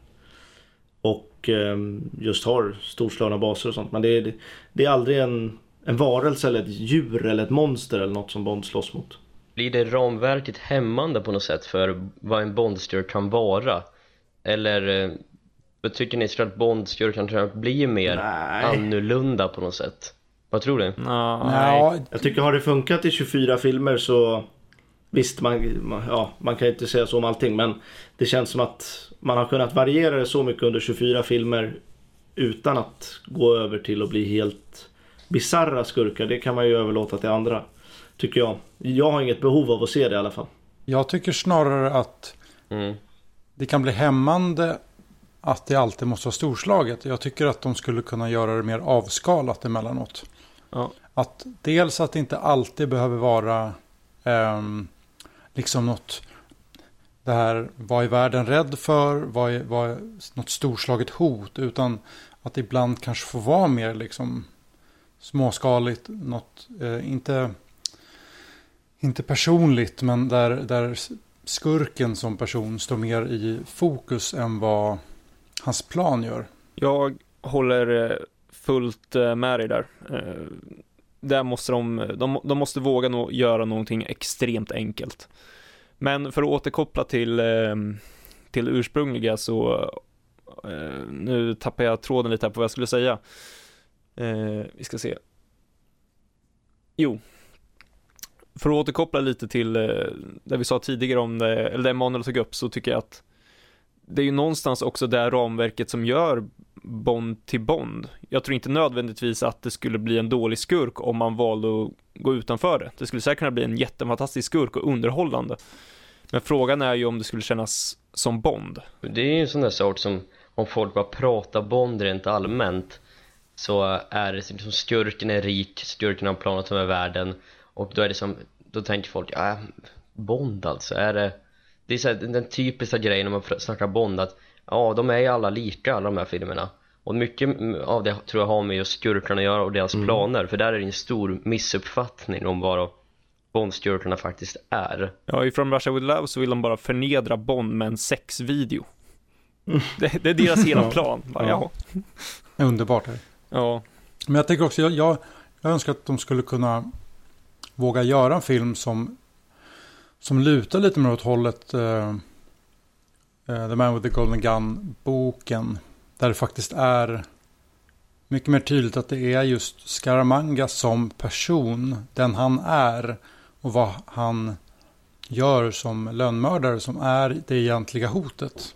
Och eh, just har storslagna baser och sånt. Men det är, det är aldrig en, en varelse eller ett djur eller ett monster eller något som Bond slåss mot. Blir det ramverket hämmande på något sätt för vad en Bondstyrk kan vara? Eller eh, vad tycker ni att Bondstyrkan kan bli mer Nej. annorlunda på något sätt? Vad tror du? Nej. Ja, Jag tycker har det funkat i 24 filmer så Visst, man, man- ja, man kan inte säga så om allting men det känns som att man har kunnat variera det så mycket under 24 filmer utan att gå över till att bli helt bisarra skurkar. Det kan man ju överlåta till andra, tycker jag. Jag har inget behov av att se det i alla fall. jag tycker snarare att Mm. det kan bli hämmande att det alltid måste vara storslaget. Jag tycker att de skulle kunna göra det mer avskalat emellanåt. Ja. Att dels att det inte alltid behöver vara ehm, liksom något det här, vad är världen rädd för? Vad är, vad är något storslaget hot? Utan att det ibland kanske får vara mer liksom småskaligt, något, eh, inte, inte personligt, men där, där skurken som person står mer i fokus än vad hans plan gör. Jag håller eh, fullt eh, med dig där. Eh, där måste de, de, de måste våga no göra någonting extremt enkelt. Men för att återkoppla till, till ursprungliga så, nu tappar jag tråden lite här på vad jag skulle säga. Eh, vi ska se. Jo, för att återkoppla lite till eh, det vi sa tidigare om det, eller det Emanuel tog upp, så tycker jag att det är ju någonstans också det ramverket som gör Bond till Bond. Jag tror inte nödvändigtvis att det skulle bli en dålig skurk om man valde att gå utanför det. Det skulle säkert kunna bli en jättefantastisk skurk och underhållande. Men frågan är ju om det skulle kännas som Bond. Det är ju en sån där sort som om folk bara pratar Bond rent allmänt så är det liksom skurken är rik, skurken har planerat över världen och då är det som, då tänker folk, ja, Bond alltså, är det det är så här, den typiska grejen när man snackar Bond att ja, de är ju alla lika alla de här filmerna och mycket av det tror jag har med just skurkarna att göra och deras mm. planer för där är det en stor missuppfattning om vad Bond-skurkarna faktiskt är Ja, i From Russia With Love så vill de bara förnedra Bond med en sexvideo mm. det, det, är deras hela plan bara, ja. ja. Underbart Ja Men jag tänker också, jag, jag, jag önskar att de skulle kunna våga göra en film som som lutar lite mer åt hållet uh, uh, The Man with the Golden Gun-boken. Där det faktiskt är mycket mer tydligt att det är just Scaramanga som person, den han är och vad han gör som lönnmördare som är det egentliga hotet.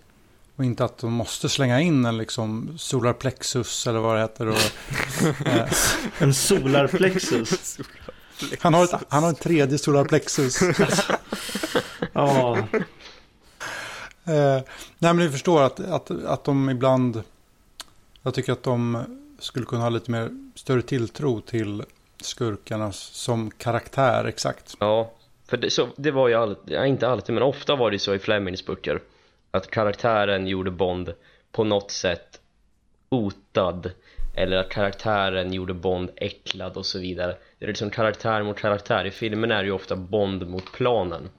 Och inte att de måste slänga in en liksom solarplexus eller vad det heter. Och, eh. en solarplexus? Han har, ett, han har en tredje solarplexus. ja. Eh, nej men ni förstår att, att, att de ibland, jag tycker att de skulle kunna ha lite mer större tilltro till skurkarna som karaktär exakt. Ja, för det, så, det var ju all, ja, inte alltid men ofta var det så i Flemings böcker att karaktären gjorde Bond på något sätt otad eller att karaktären gjorde Bond äcklad och så vidare det är liksom karaktär mot karaktär i filmen är det ju ofta Bond mot planen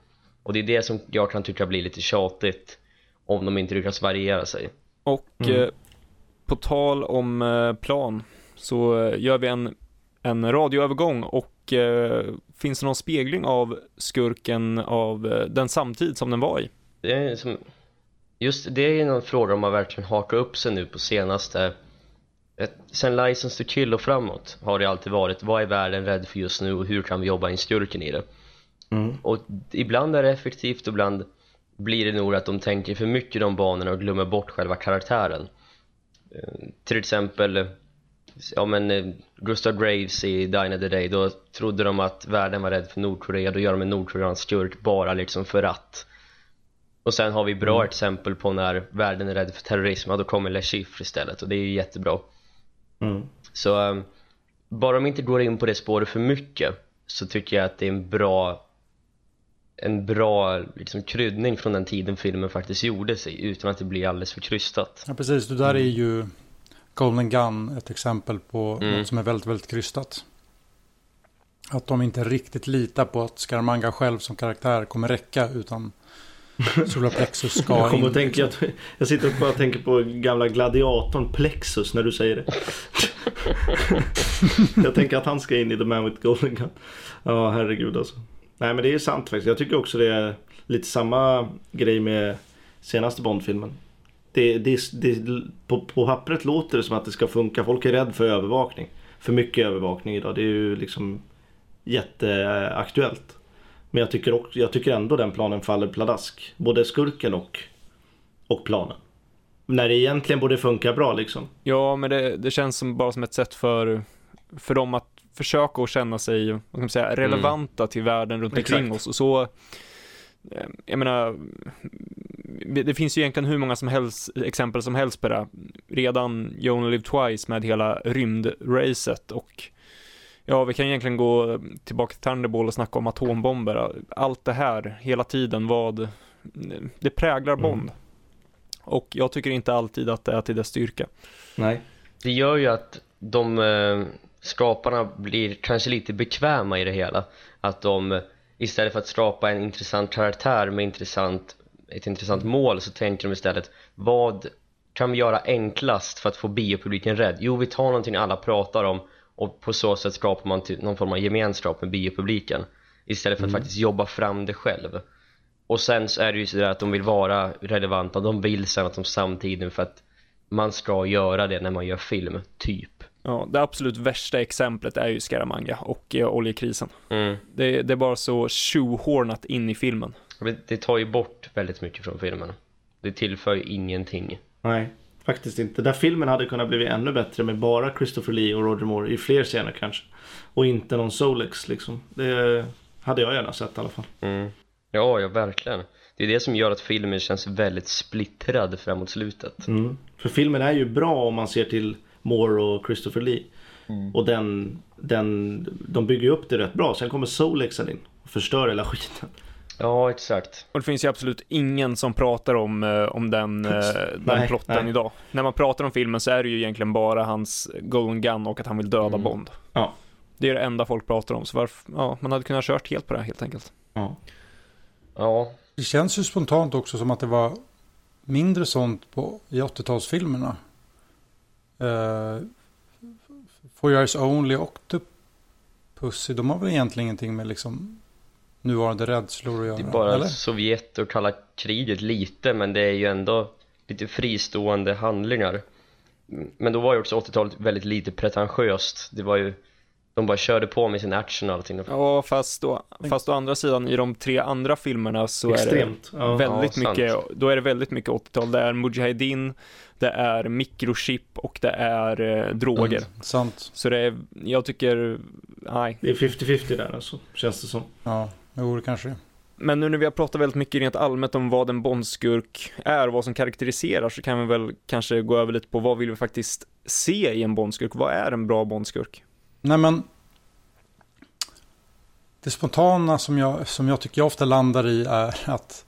och det är det som jag kan tycka blir lite tjatigt om de inte lyckas variera sig och mm. eh, på tal om eh, plan så eh, gör vi en, en radioövergång och eh, finns det någon spegling av skurken av eh, den samtid som den var i? Det är som, just det är en fråga om man verkligen hakar upp sig nu på senaste. Sen License to Kill och framåt har det alltid varit vad är världen rädd för just nu och hur kan vi jobba in styrken i det? Mm. och ibland är det effektivt och ibland blir det nog att de tänker för mycket de banorna och glömmer bort själva karaktären. Uh, till exempel ja men uh, Gustav Graves i Dine of the Day då trodde de att världen var rädd för Nordkorea då gör de en nordkoreansk skurk bara liksom för att och sen har vi bra mm. exempel på när världen är rädd för terrorism, ja då kommer Le Chiffre istället och det är ju jättebra Mm. Så um, bara de inte går in på det spåret för mycket så tycker jag att det är en bra en bra liksom, kryddning från den tiden filmen faktiskt gjorde sig utan att det blir alldeles för krystat. Ja precis, det där är ju Golden Gun ett exempel på mm. något som är väldigt, väldigt krystat. Att de inte riktigt litar på att Scaramanga själv som karaktär kommer räcka utan Solarplexus ska jag in. Tänka, jag, jag sitter och bara tänker på gamla gladiatorn Plexus när du säger det. jag tänker att han ska in i The Man with Golden Gun. Ja, herregud alltså. Nej men det är sant faktiskt. Jag tycker också det är lite samma grej med senaste Bond-filmen. Det, det, det, på, på pappret låter det som att det ska funka. Folk är rädda för övervakning. För mycket övervakning idag. Det är ju liksom jätteaktuellt. Men jag tycker, också, jag tycker ändå den planen faller pladask. Både skurken och, och planen. När det egentligen borde funka bra liksom. Ja, men det, det känns som bara som ett sätt för, för dem att försöka att känna sig vad ska man säga, relevanta mm. till världen runt Exakt. omkring oss. Och så, eh, jag menar, det finns ju egentligen hur många som helst, exempel som helst på det. Redan You Only Live Twice med hela rymdracet och Ja, vi kan egentligen gå tillbaka till Thunderball och snacka om atombomber. Allt det här, hela tiden, vad det präglar mm. Bond. Mm. Och jag tycker inte alltid att det är till dess styrka. Nej. Det gör ju att de eh, skaparna blir kanske lite bekväma i det hela. Att de istället för att skapa en intressant karaktär med intressant, ett intressant mål så tänker de istället vad kan vi göra enklast för att få biopubliken rädd? Jo, vi tar någonting alla pratar om och på så sätt skapar man någon form av gemenskap med biopubliken istället för att mm. faktiskt jobba fram det själv och sen så är det ju sådär att de vill vara relevanta, de vill sen att de samtidigt för att man ska göra det när man gör film, typ Ja, det absolut värsta exemplet är ju Scaramanga och eh, oljekrisen. Mm. Det, det, är bara så shoehornat in i filmen. Det, det tar ju bort väldigt mycket från filmen. Det tillför ju ingenting. Nej, faktiskt inte. Där filmen hade kunnat bli ännu bättre med bara Christopher Lee och Roger Moore i fler scener kanske. Och inte någon Solex liksom. Det hade jag gärna sett i alla fall. Mm. Ja, ja verkligen. Det är det som gör att filmen känns väldigt splittrad framåt slutet. Mm. För filmen är ju bra om man ser till Moore och Christopher Lee. Mm. Och den, den, de bygger upp det rätt bra. Sen kommer Solexen in och förstör hela skiten. Ja, exakt. Och det finns ju absolut ingen som pratar om, eh, om den, eh, den nej, plotten nej. idag. När man pratar om filmen så är det ju egentligen bara hans Golden Gun och att han vill döda mm. Bond. Ja. Det är det enda folk pratar om, så varför, ja, man hade kunnat kört helt på det helt enkelt. Ja. Ja. Det känns ju spontant också som att det var mindre sånt på, i 80-talsfilmerna. Uh, For Your Eyes Only och Pussy, de har väl egentligen ingenting med liksom nuvarande rädslor att göra? Det är bara eller? Sovjet och kalla kriget lite, men det är ju ändå lite fristående handlingar. Men då var ju också 80-talet väldigt lite pretentiöst. Det var ju de bara körde på med sin action och allting. Ja, fast å, fast å andra sidan i de tre andra filmerna så Extremt. är det ja. väldigt ja, mycket, då är det väldigt mycket 80-tal. Det är Mujahedin, det är mikrochip och det är eh, droger. Mm, sant. Så det är, jag tycker, nej. Det är 50-50 där alltså, känns det som. Ja, jo det kanske men nu när vi har pratat väldigt mycket rent allmänt om vad en bondskurk är och vad som karaktäriserar så kan vi väl kanske gå över lite på vad vill vi faktiskt se i en bondskurk? Vad är en bra bondskurk? Nej men det spontana som jag, som jag tycker jag ofta landar i är att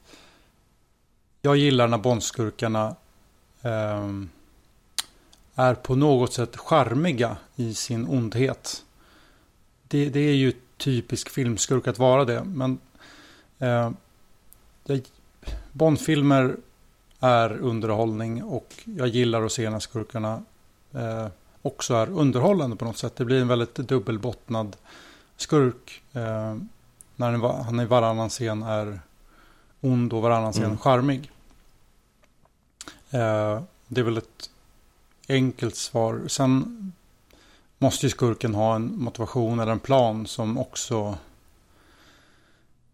jag gillar när bondskurkarna eh, är på något sätt charmiga i sin ondhet. Det, det är ju typisk filmskurk att vara det. Men eh, Bondfilmer är underhållning och jag gillar att se när skurkarna eh, också är underhållande på något sätt. Det blir en väldigt dubbelbottnad skurk. Eh, när han i varannan scen är ond och varannan scen mm. charmig. Eh, det är väl ett enkelt svar. Sen måste ju skurken ha en motivation eller en plan som också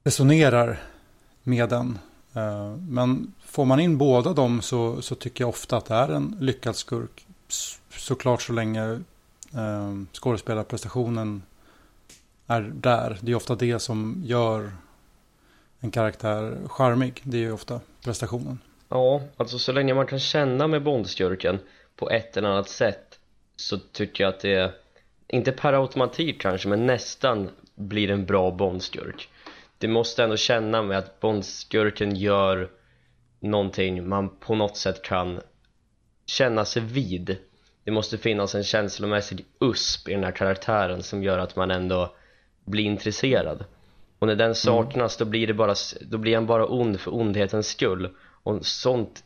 resonerar med den. Eh, men får man in båda dem så, så tycker jag ofta att det är en lyckad skurk såklart så länge eh, skådespelarprestationen är där. Det är ofta det som gör en karaktär charmig. Det är ju ofta prestationen. Ja, alltså så länge man kan känna med Bondskurken på ett eller annat sätt så tycker jag att det inte per automatik kanske, men nästan blir en bra Bondskurk. Det måste ändå känna med att Bondskurken gör någonting man på något sätt kan känna sig vid det måste finnas en känslomässig USP i den här karaktären som gör att man ändå blir intresserad och när den mm. saknas mm. då blir det bara då blir han bara ond för ondhetens skull och sånt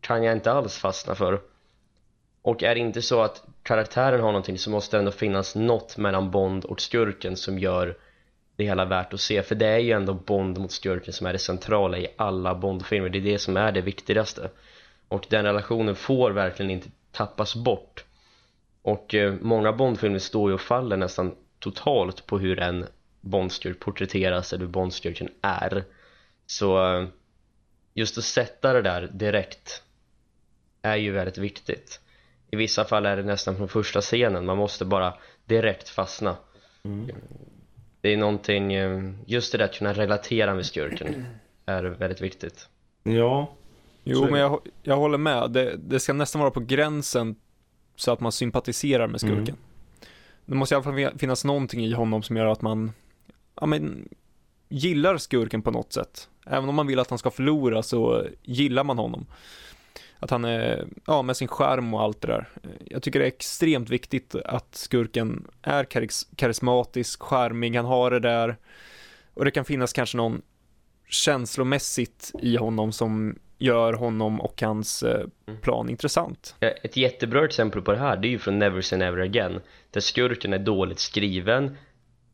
kan jag inte alls fastna för och är det inte så att karaktären har någonting så måste det ändå finnas något mellan Bond och skurken som gör det hela värt att se. För det är ju ändå Bond mot skurken som är det centrala i alla Bond-filmer. Det är det som är det viktigaste. Och den relationen får verkligen inte tappas bort. Och eh, många Bondfilmer står ju och faller nästan totalt på hur en Bondskurk porträtteras eller hur Bondskurken är. Så eh, just att sätta det där direkt är ju väldigt viktigt i vissa fall är det nästan från första scenen man måste bara direkt fastna mm. det är någonting eh, just det där att kunna relatera med skurken är väldigt viktigt ja Jo, men jag, jag håller med. Det, det ska nästan vara på gränsen så att man sympatiserar med skurken. Mm. Det måste i alla fall finnas någonting i honom som gör att man ja, men, gillar skurken på något sätt. Även om man vill att han ska förlora så gillar man honom. Att han är, ja med sin skärm och allt det där. Jag tycker det är extremt viktigt att skurken är karis karismatisk, skärmig, han har det där och det kan finnas kanske någon känslomässigt i honom som gör honom och hans eh, mm. plan intressant. Ett jättebra exempel på det här det är ju från Never Say Never Again där skurken är dåligt skriven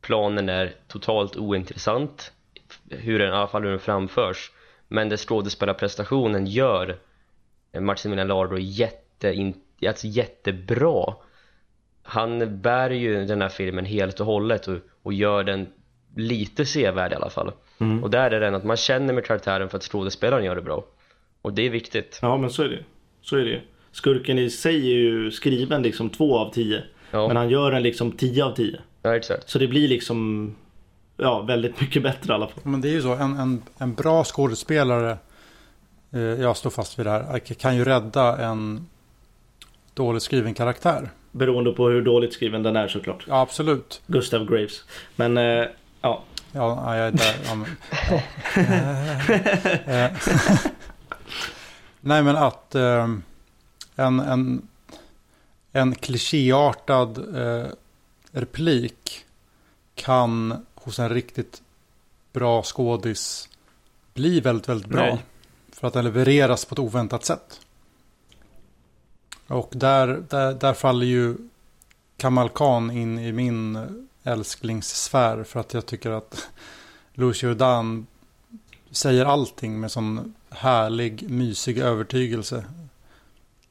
planen är totalt ointressant hur den, i alla fall hur den framförs men där skådespelarprestationen gör Maximilian Lardo jätte, alltså jättebra. Han bär ju den här filmen helt och hållet och, och gör den lite sevärd i alla fall. Mm. och där är den att man känner med karaktären för att skådespelaren gör det bra. Och det är viktigt. Ja men så är det. Så är det Skurken i sig är ju skriven liksom två av tio. Ja. Men han gör den liksom tio av tio. Ja exakt. Så det blir liksom Ja väldigt mycket bättre i alla fall. Men det är ju så. En, en, en bra skådespelare Jag står fast vid det här Kan ju rädda en Dåligt skriven karaktär Beroende på hur dåligt skriven den är såklart Ja absolut Gustav Graves Men eh, ja Ja, jag är där. Ja, men, ja. Nej men att eh, en, en, en klichéartad eh, replik kan hos en riktigt bra skådis bli väldigt, väldigt bra. Nej. För att den levereras på ett oväntat sätt. Och där, där, där faller ju Kamal Khan in i min älsklingssfär. För att jag tycker att Lucio Dan säger allting med sån härlig, mysig övertygelse.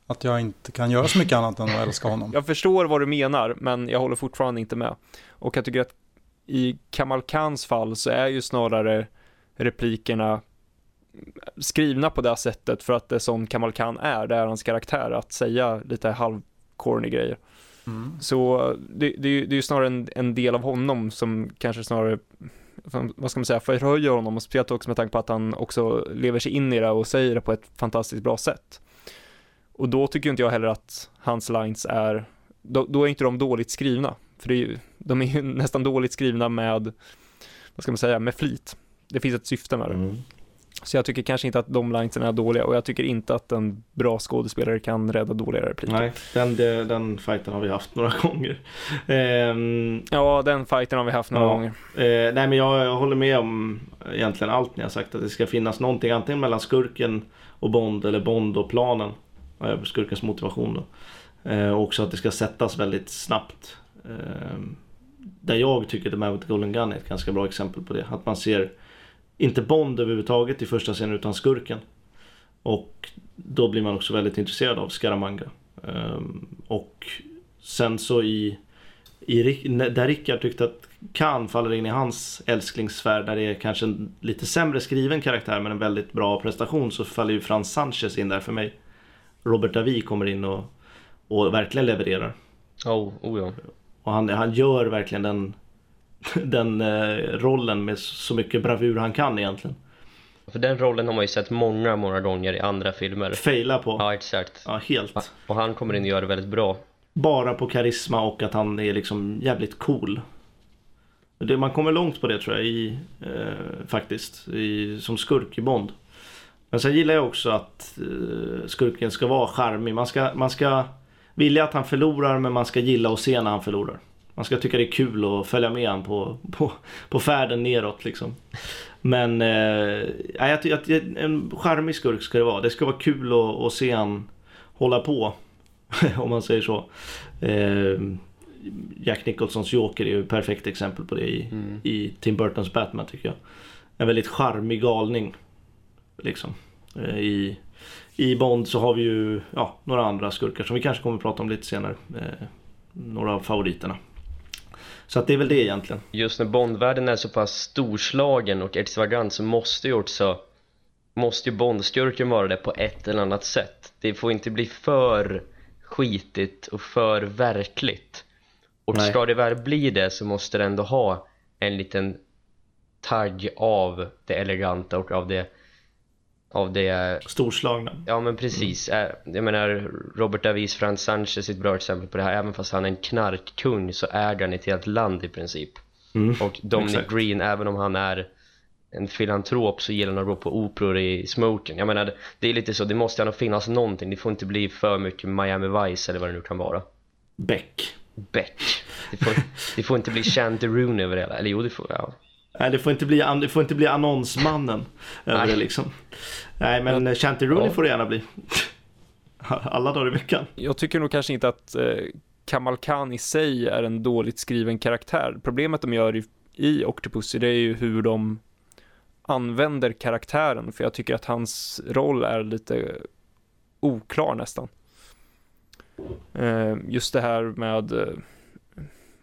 Att jag inte kan göra så mycket annat än att älska honom. Jag förstår vad du menar, men jag håller fortfarande inte med. Och jag tycker att i Kamal Khans fall så är ju snarare replikerna skrivna på det sättet för att det är som Kamal Khan är, det är hans karaktär att säga lite halvcorny grejer. Mm. Så det, det, det är ju snarare en, en, del av honom som kanske snarare vad ska man säga, förhöjer honom och speciellt också med tanke på att han också lever sig in i det och säger det på ett fantastiskt bra sätt. Och då tycker inte jag heller att hans lines är, då, då är inte de dåligt skrivna, för det är ju, de är ju nästan dåligt skrivna med, vad ska man säga, med flit. Det finns ett syfte med det. Mm. Så jag tycker kanske inte att de linesen är dåliga och jag tycker inte att en bra skådespelare kan rädda dåliga repliker. Nej, den, den fighten har vi haft några gånger. Um, ja, den fighten har vi haft några ja, gånger. Uh, nej, men jag, jag, håller med om egentligen allt ni har sagt. Att det ska finnas någonting antingen mellan skurken och Bond eller Bond och planen. Uh, skurkens motivation då. Och också att det ska sättas väldigt snabbt. Uh, där jag tycker The Man with the Golden Gun är ett ganska bra exempel på det. Att man ser inte Bond överhuvudtaget i första scenen utan skurken. Och då blir man också väldigt intresserad av Scaramanga. Um, och sen så i, i där Rickard tyckte att Khan faller in i hans älsklingssfär där det är kanske en lite sämre skriven karaktär men en väldigt bra prestation så faller ju Frans Sanchez in där för mig. Robert Davi kommer in och, och verkligen levererar. Oh, oh ja. Och han, han gör verkligen den den eh, rollen med så mycket bravur han kan egentligen. För den rollen har man ju sett många, många gånger i andra filmer. Faila på. Ja, exakt. Ja, helt. Och han kommer in och gör det väldigt bra. Bara på karisma och att han är liksom jävligt cool. Det, man kommer långt på det tror jag i, eh, faktiskt, i, som skurk i Bond. Men sen gillar jag också att eh, skurken ska vara charmig. Man ska, man ska vilja att han förlorar men man ska gilla att se när han förlorar. Man ska tycka det är kul att följa med han på, på, på färden neråt liksom. Men eh, jag, jag, en charmig skurk ska det vara. Det ska vara kul att, att se han hålla på. om man säger så. Eh, Jack Nicholsons Joker är ju ett perfekt exempel på det i, mm. i Tim Burtons Batman tycker jag. En väldigt charmig galning. Liksom. Eh, I, I Bond så har vi ju ja, några andra skurkar som vi kanske kommer att prata om lite senare. Eh, några av favoriterna. Så att det är väl det egentligen. Just när Bondvärlden är så pass storslagen och extravagant så måste ju också måste ju Bondskurken vara det på ett eller annat sätt. Det får inte bli för skitigt och för verkligt. Och Nej. ska det väl bli det så måste det ändå ha en liten tagg av det eleganta och av det av det storslagna. Ja men precis. Mm. jag menar Robert Davis Frans Sanchez är ett bra exempel på det här. Även fast han är en knarkkung så äger han ett helt land i princip. Mm. och Dominic Exakt. Green även om han är en filantrop så gillar han att gå på operor i smoken jag menar det är lite så det måste ändå finnas någonting. Det får inte bli för mycket Miami Vice eller vad det nu kan vara. Beck. Beck. Det får, det får inte bli Chanty Rooney över det hela. Eller jo det får ja Nej, det får inte bli, det får inte bli annonsmannen över det liksom. Nej, men ja. Shanty Rooney ja. får det gärna bli. Alla dagar i veckan. Jag tycker nog kanske inte att eh, Kamal Khan i sig är en dåligt skriven karaktär. Problemet de gör i, i Octopussy det är ju hur de använder karaktären. För jag tycker att hans roll är lite oklar nästan. Eh, just det här med eh,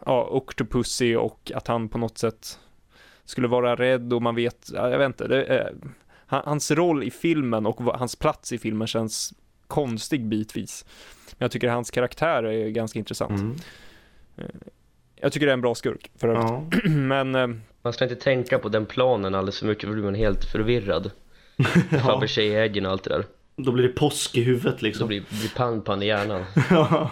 ja, Octopussy och att han på något sätt skulle vara rädd och man vet, jag vet inte, det, eh, hans roll i filmen och hans plats i filmen känns konstig bitvis. Men jag tycker hans karaktär är ganska intressant. Mm. Eh, jag tycker det är en bra skurk för övrigt. Ja. Men... Eh, man ska inte tänka på den planen alldeles för mycket för då blir man helt förvirrad. ja. Fabergé-äggen och allt det där. Då blir det påsk i huvudet liksom. Då blir det pan-pan i hjärnan. ja.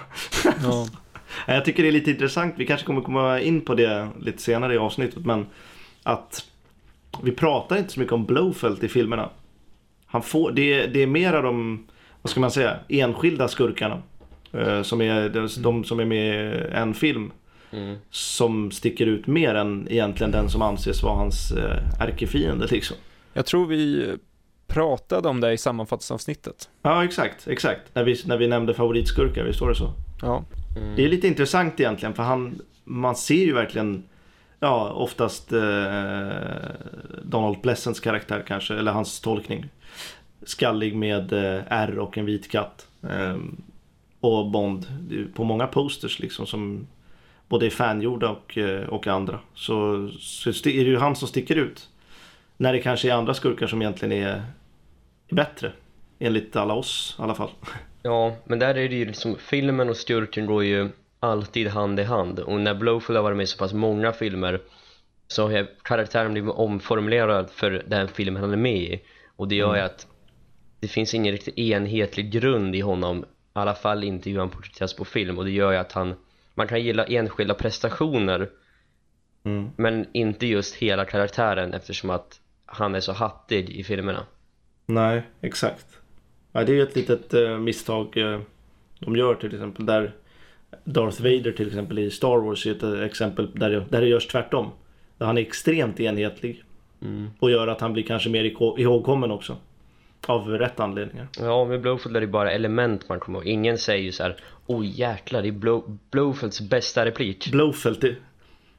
ja. Jag tycker det är lite intressant. Vi kanske kommer komma in på det lite senare i avsnittet. Men att vi pratar inte så mycket om Blowfelt i filmerna. Han får, det, är, det är mera de, vad ska man säga, enskilda skurkarna. Eh, som är de, de som är med i en film. Mm. Som sticker ut mer än egentligen den som anses vara hans eh, ärkefiende liksom. Jag tror vi pratade om det i sammanfattningsavsnittet. Ja, exakt, exakt. När vi, när vi nämnde favoritskurkar, visst var det så? Ja. Mm. Det är lite intressant egentligen för han, man ser ju verkligen ja, oftast eh, Donald Pleasants karaktär kanske, eller hans tolkning. Skallig med eh, R och en vit katt. Eh, och Bond på många posters liksom som både är fangjorda och, eh, och andra. Så, så är det ju han som sticker ut. När det kanske är andra skurkar som egentligen är, bättre. Enligt alla oss i alla fall. Ja, men där är det ju liksom, filmen och styrken går ju alltid hand i hand. Och när Blowfield har varit med i så pass många filmer så har karaktären blivit omformulerad för den filmen han är med i. Och det gör mm. att det finns ingen riktigt enhetlig grund i honom i alla fall inte hur han porträtteras på film. Och det gör ju att han man kan gilla enskilda prestationer mm. men inte just hela karaktären eftersom att han är så hattig i filmerna. Nej, exakt. Ja, det är ju ett litet uh, misstag uh, de gör till exempel där Darth Vader till exempel i Star Wars är ett exempel där det, där det görs tvärtom. Där han är extremt enhetlig. Mm. Och gör att han blir kanske mer ihågkommen också. Av rätt anledningar. Ja, med Blowfield är det bara element man kommer ihåg. Ingen säger ju så här, oh jäklar, det är Blow Blowfields bästa replik. Blowfield, det,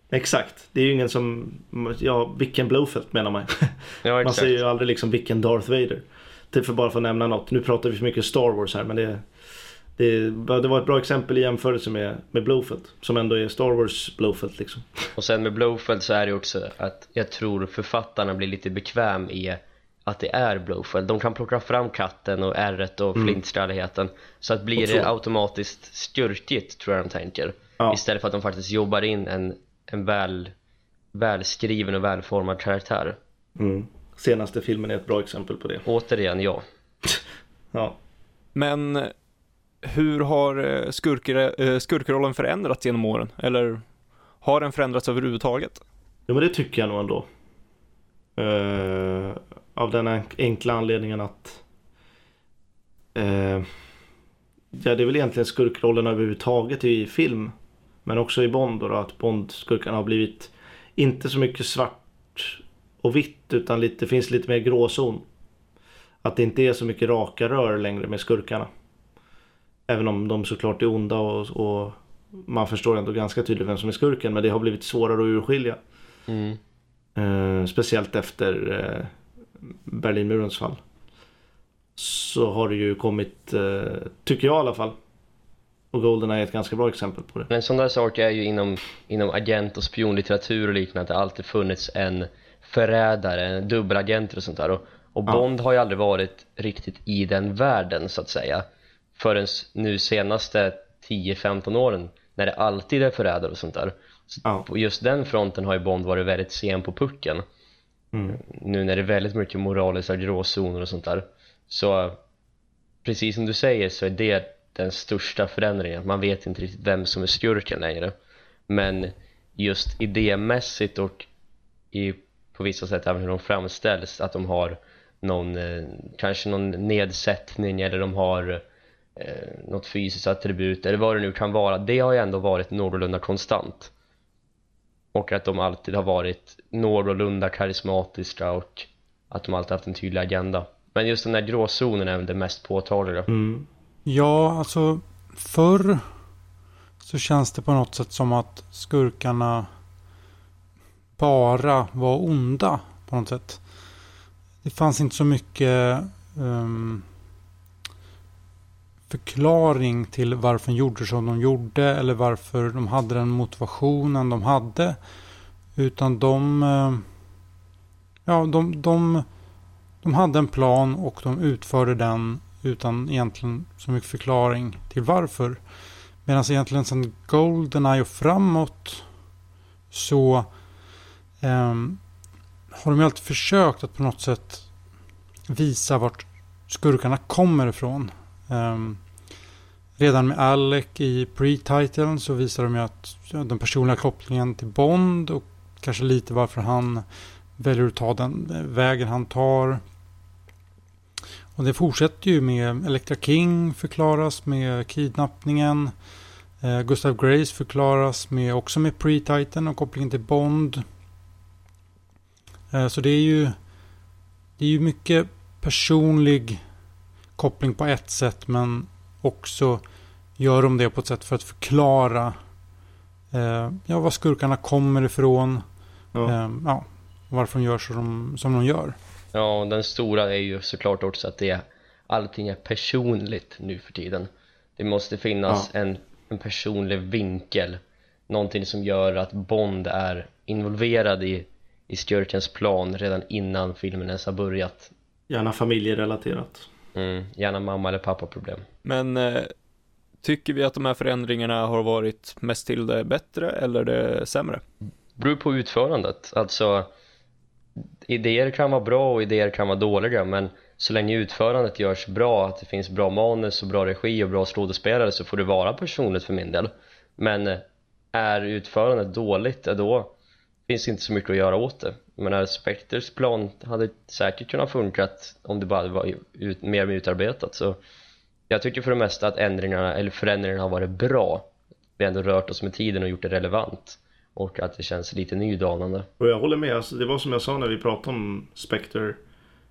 exakt. Det är ju ingen som, ja, vilken Blowfield menar man. Ja, man säger ju aldrig liksom vilken Darth Vader. Till för bara för att nämna något. Nu pratar vi för mycket Star Wars här, men det det, det, var ett bra exempel i jämförelse med, med Blowfelt som ändå är Star Wars Blowfelt liksom. Och sen med Blowfelt så är det också att jag tror författarna blir lite bekväm i att det är Blowfelt. De kan plocka fram katten och ärret och mm. flintskalligheten. Så att blir det automatiskt styrkigt tror jag de tänker. Ja. Istället för att de faktiskt jobbar in en, en väl, välskriven och välformad karaktär. Mm. Senaste filmen är ett bra exempel på det. Återigen, ja. ja. Men hur har eh, skurker, eh, skurkrollen förändrats genom åren? Eller har den förändrats överhuvudtaget? Jo men det tycker jag nog ändå. Uh, av den enkla anledningen att uh, Ja det är väl egentligen skurkrollen överhuvudtaget i film. Men också i Bond då, då att Bond-skurkarna har blivit inte så mycket svart och vitt utan lite, finns lite mer gråzon. Att det inte är så mycket raka rör längre med skurkarna. Även om de såklart är onda och, och man förstår ändå ganska tydligt vem som är skurken. Men det har blivit svårare att urskilja. Mm. Eh, speciellt efter eh, Berlinmurens fall. Så har det ju kommit, eh, tycker jag i alla fall. Och Goldeneye är ett ganska bra exempel på det. Men en sån där sak är ju inom, inom agent och spionlitteratur och liknande. Att det alltid funnits en förrädare, en dubbelagenter och sånt där. Och, och Bond ja. har ju aldrig varit riktigt i den världen så att säga förrän nu senaste 10-15 åren när det alltid är förrädare och sånt där. Så ja. på just den fronten har ju Bond varit väldigt sen på pucken. Mm. nu när det är väldigt mycket moraliska gråzoner och sånt där. Så precis som du säger så är det den största förändringen. Man vet inte riktigt vem som är skurken längre. Men just idémässigt och i, på vissa sätt även hur de framställs att de har någon, eh, kanske någon nedsättning eller de har eh, något fysiskt attribut eller vad det nu kan vara det har ju ändå varit någorlunda konstant och att de alltid har varit någorlunda karismatiska och att de alltid haft en tydlig agenda. Men just den där gråzonen är väl det mest påtagliga. Mm. Ja, alltså förr så känns det på något sätt som att skurkarna bara var onda på något sätt. Det fanns inte så mycket um, förklaring till varför de gjorde som de gjorde eller varför de hade den motivationen de hade. Utan de, eh, ja, de, de, de hade en plan och de utförde den utan egentligen så mycket förklaring till varför. Medan egentligen sen Goldeneye och framåt så eh, har de ju alltid försökt att på något sätt visa vart skurkarna kommer ifrån. Um, redan med Alec i pre-titeln så visar de ju att den personliga kopplingen till Bond och kanske lite varför han väljer att ta den vägen han tar. Och det fortsätter ju med Elektra King förklaras med kidnappningen. Eh, Gustav Grace förklaras med, också med pre-titeln och kopplingen till Bond. Eh, så det är ju det är ju mycket personlig koppling på ett sätt men också gör de det på ett sätt för att förklara eh, ja, var skurkarna kommer ifrån. Ja. Eh, ja, varför de gör så de, som de gör. Ja, och den stora är ju såklart också att det allting är personligt nu för tiden. Det måste finnas ja. en, en personlig vinkel. Någonting som gör att Bond är involverad i, i Sturgeons plan redan innan filmen ens har börjat. Gärna familjerelaterat. Mm, gärna mamma eller pappa problem. Men eh, tycker vi att de här förändringarna har varit mest till det bättre eller det sämre? Beror på utförandet. Alltså idéer kan vara bra och idéer kan vara dåliga men så länge utförandet görs bra, att det finns bra manus och bra regi och bra skådespelare så får det vara personligt för min del. Men är utförandet dåligt, då finns det inte så mycket att göra åt det. Jag menar, Spectres plan hade säkert kunnat funkat om det bara var ut, mer utarbetat så jag tycker för det mesta att ändringarna, eller förändringarna har varit bra. Vi har ändå rört oss med tiden och gjort det relevant och att det känns lite nydanande. Och jag håller med, alltså, det var som jag sa när vi pratade om Spectre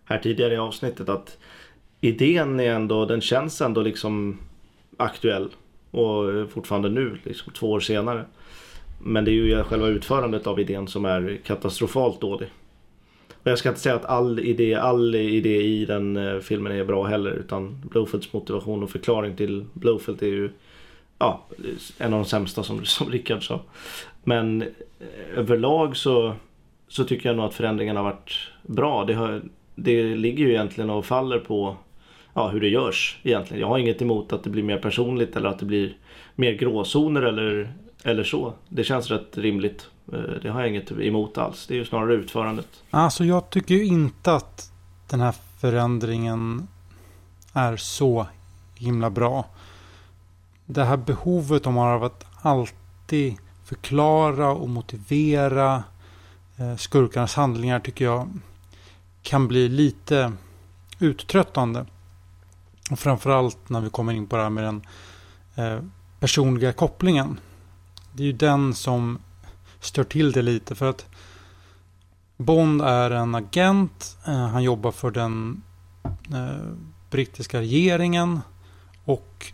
här tidigare i avsnittet att idén är ändå, den känns ändå liksom aktuell och fortfarande nu, liksom två år senare. Men det är ju själva utförandet av idén som är katastrofalt dålig. Och jag ska inte säga att all idé, all idé i den eh, filmen är bra heller utan Blowfields motivation och förklaring till Blowfield är ju ja, en av de sämsta som, som Rickard sa. Men eh, överlag så, så tycker jag nog att förändringarna har varit bra. Det, har, det ligger ju egentligen och faller på ja, hur det görs egentligen. Jag har inget emot att det blir mer personligt eller att det blir mer gråzoner eller, eller så. Det känns rätt rimligt. Eh, det har jag inget emot alls. Det är ju snarare utförandet. Alltså jag tycker ju inte att den här förändringen är så himla bra. Det här behovet om av att alltid förklara och motivera eh, skurkarnas handlingar tycker jag kan bli lite uttröttande. Och framförallt när vi kommer in på det här med den eh, personliga kopplingen. Det är ju den som stör till det lite för att Bond är en agent. Eh, han jobbar för den brittiska regeringen och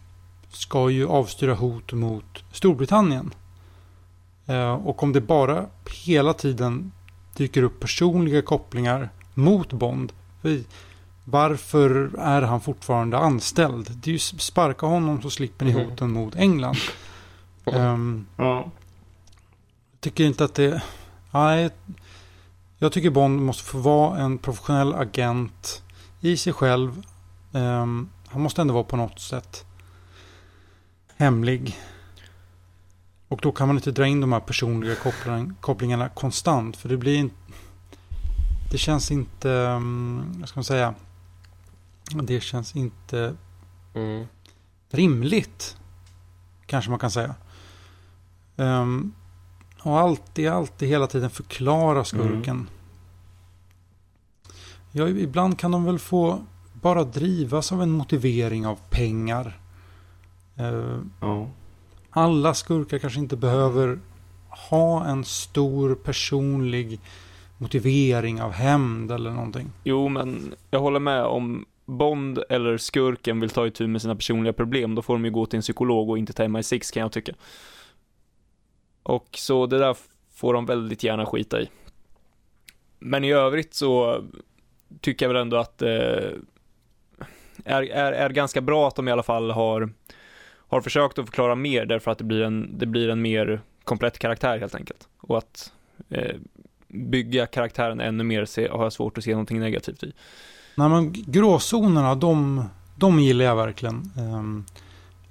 ska ju avstyra hot mot Storbritannien. Eh, och om det bara hela tiden dyker upp personliga kopplingar mot Bond. Varför är han fortfarande anställd? Det är ju sparka honom så slipper ni mm. hoten mot England. Um, ja. Tycker inte att det... Nej. Jag tycker Bond måste få vara en professionell agent i sig själv. Um, han måste ändå vara på något sätt hemlig. Och då kan man inte dra in de här personliga kopplingarna konstant. För det blir inte... Det känns inte... Mm, vad ska man säga? Det känns inte mm. rimligt. Kanske man kan säga. Um, och alltid, alltid hela tiden förklara skurken. Mm. Ja, ibland kan de väl få bara drivas av en motivering av pengar. Uh, ja alla skurkar kanske inte behöver ha en stor personlig motivering av hämnd eller någonting. Jo, men jag håller med om Bond eller skurken vill ta itu med sina personliga problem, då får de ju gå till en psykolog och inte ta MI6 kan jag tycka. Och så det där får de väldigt gärna skita i. Men i övrigt så tycker jag väl ändå att eh, är, är, är ganska bra att de i alla fall har, har försökt att förklara mer därför att det blir en, det blir en mer komplett karaktär helt enkelt. Och att eh, bygga karaktären ännu mer se, har jag svårt att se någonting negativt i. Nej men gråzonerna, de, de gillar jag verkligen. Um,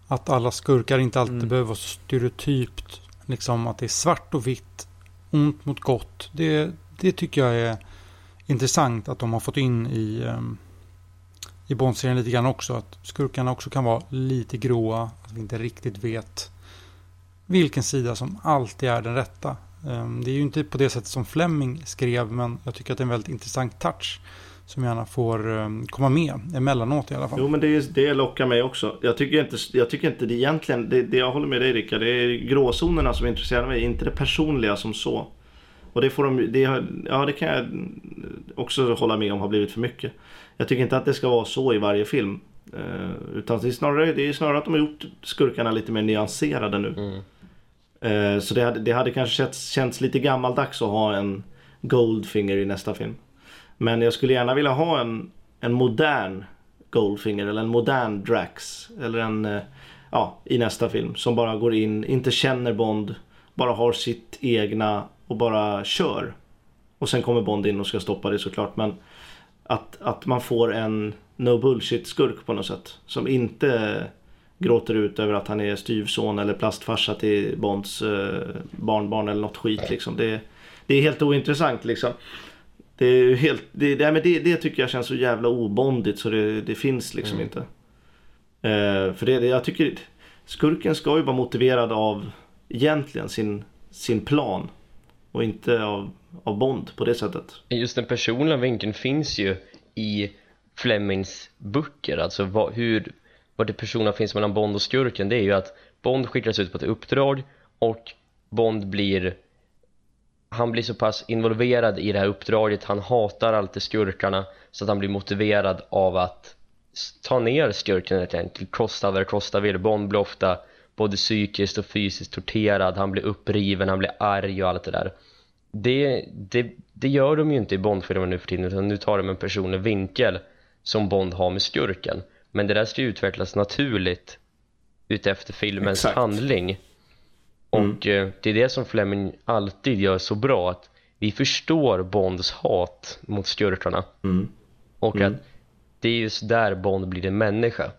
att alla skurkar inte alltid mm. behöver vara så stereotypt. Liksom att det är svart och vitt, ont mot gott. Det, det tycker jag är intressant att de har fått in i, um, i Bond-serien lite grann också. Att skurkarna också kan vara lite gråa. Att vi inte riktigt vet vilken sida som alltid är den rätta. Um, det är ju inte på det sättet som Fleming skrev men jag tycker att det är en väldigt intressant touch som gärna får um, komma med emellanåt i alla fall. Jo men det, det lockar mig också. Jag tycker inte, jag tycker inte det egentligen, det, det jag håller med dig Rickard, det är gråzonerna som intresserar mig, inte det personliga som så. Och det får de, det, ja det kan jag också hålla med om har blivit för mycket. Jag tycker inte att det ska vara så i varje film. Uh, utan det är, snarare, det är snarare att de har gjort skurkarna lite mer nyanserade nu. Mm. Uh, så det hade, det hade kanske känts, känts lite gammaldags att ha en Goldfinger i nästa film. Men jag skulle gärna vilja ha en, en modern Goldfinger eller en modern Drax. Eller en, uh, ja, i nästa film. Som bara går in, inte känner Bond. Bara har sitt egna och bara kör. Och sen kommer Bond in och ska stoppa det såklart. Men att, att man får en no bullshit skurk på något sätt. Som inte gråter ut över att han är styvson eller plastfarsa till Bonds eh, barnbarn eller något skit liksom. Det, det är helt ointressant liksom. Det, är helt, det, det, men det, det tycker jag känns så jävla obondigt så det, det finns liksom mm. inte. Eh, för det, jag tycker skurken ska ju vara motiverad av egentligen sin, sin plan och inte av, av Bond på det sättet. Just den personliga vinkeln finns ju i Flemings böcker, alltså vad, hur, vad det personliga finns mellan Bond och skurken, det är ju att Bond skickas ut på ett uppdrag och Bond blir han blir så pass involverad i det här uppdraget, han hatar alltid skurkarna så att han blir motiverad av att ta ner skurken helt enkelt, kosta vad det kosta vill. Bond blir ofta både psykiskt och fysiskt torterad, han blir uppriven, han blir arg och allt det där. Det, det, det gör de ju inte i Bondfilmer nu för tiden utan nu tar de en personlig vinkel som Bond har med skurken. Men det där ska ju utvecklas naturligt utefter filmens Exakt. handling och mm. Eh, det är det som Fleming alltid gör så bra att vi förstår Bonds hat mot skurkarna mm. och mm. att det är just där Bond blir en människa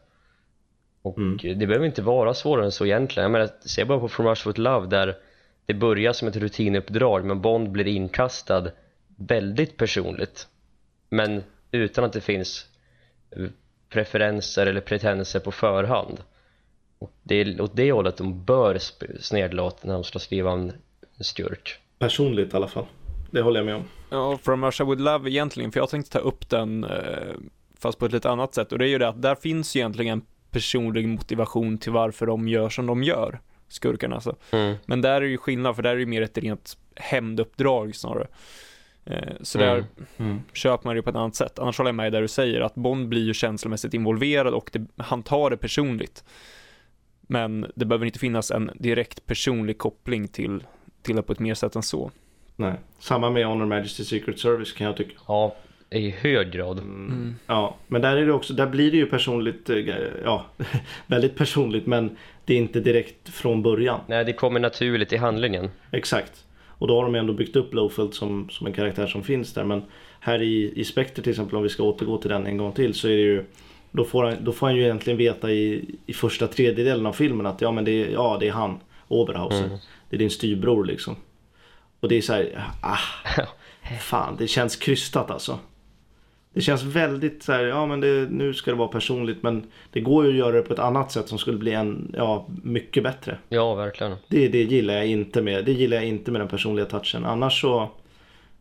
och mm. det behöver inte vara svårare än så egentligen jag menar, se bara på From Rush With Love där det börjar som ett rutinuppdrag men Bond blir inkastad väldigt personligt men utan att det finns preferenser eller pretenser på förhand och det är åt det hållet de bör snedlåta när de ska skriva en skurk personligt i alla fall det håller jag med om ja, From Russia With Love egentligen för jag tänkte ta upp den eh, fast på ett lite annat sätt och det är ju det att där finns egentligen personlig motivation till varför de gör som de gör skurkarna alltså. Mm. Men där är ju skillnad för där är det mer ett rent hämnduppdrag snarare. Eh, så där mm. mm. köper man det på ett annat sätt. Annars håller jag med där du säger att Bond blir ju känslomässigt involverad och det, han tar det personligt. Men det behöver inte finnas en direkt personlig koppling till, till det på ett mer sätt än så. Nej, samma med Honor Majesty Secret Service kan jag tycka. Ja, i hög grad. Mm. mm. Ja, men där är det också, där blir det ju personligt, eh, ja, väldigt personligt men det är inte direkt från början. Nej, det kommer naturligt i handlingen. Exakt. Och då har de ändå byggt upp Blowfield som, som en karaktär som finns där. Men här i, i Spectre till exempel, om vi ska återgå till den en gång till, så är det ju då får, han, då får han ju egentligen veta i, i första tredjedelen av filmen att ja men det är, ja, det är han, Oberhauser. Mm. Det är din styrbror liksom. Och det är så här, ah, fan det känns krystat alltså. Det känns väldigt så här, ja men det, nu ska det vara personligt men det går ju att göra det på ett annat sätt som skulle bli en, ja, mycket bättre. Ja, verkligen. Det, det gillar jag inte med, det gillar jag inte med den personliga touchen. Annars så,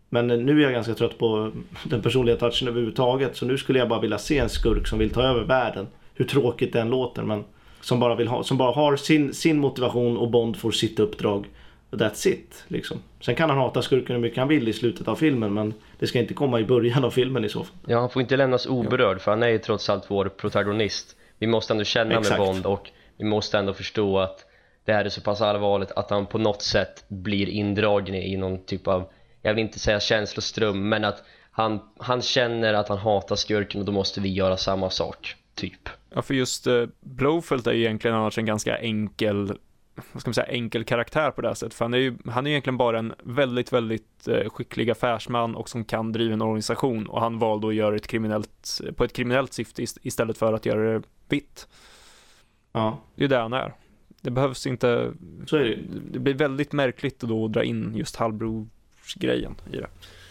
men nu är jag ganska trött på den personliga touchen överhuvudtaget så nu skulle jag bara vilja se en skurk som vill ta över världen. Hur tråkigt den låter men som bara, vill ha, som bara har sin, sin motivation och Bond får sitt uppdrag. That's it. Liksom. Sen kan han hata skurken hur mycket han vill i slutet av filmen men det ska inte komma i början av filmen i så fall. Ja, han får inte lämnas oberörd för han är ju trots allt vår protagonist. Vi måste ändå känna Exakt. med Bond och vi måste ändå förstå att det här är så pass allvarligt att han på något sätt blir indragen i någon typ av, jag vill inte säga känsloström, men att han, han känner att han hatar skurken och då måste vi göra samma sak, typ. Ja, för just eh, Blowfelt är ju egentligen annars en ganska enkel, vad ska man säga, enkel karaktär på det här sättet. För han är ju, han är ju egentligen bara en väldigt, väldigt eh, skicklig affärsman och som kan driva en organisation och han valde att göra ett kriminellt, på ett kriminellt syfte ist- istället för att göra det vitt. Ja, Det är ju det han är. Det behövs inte, så är det det blir väldigt märkligt då att dra in just halvbrorsgrejen i det.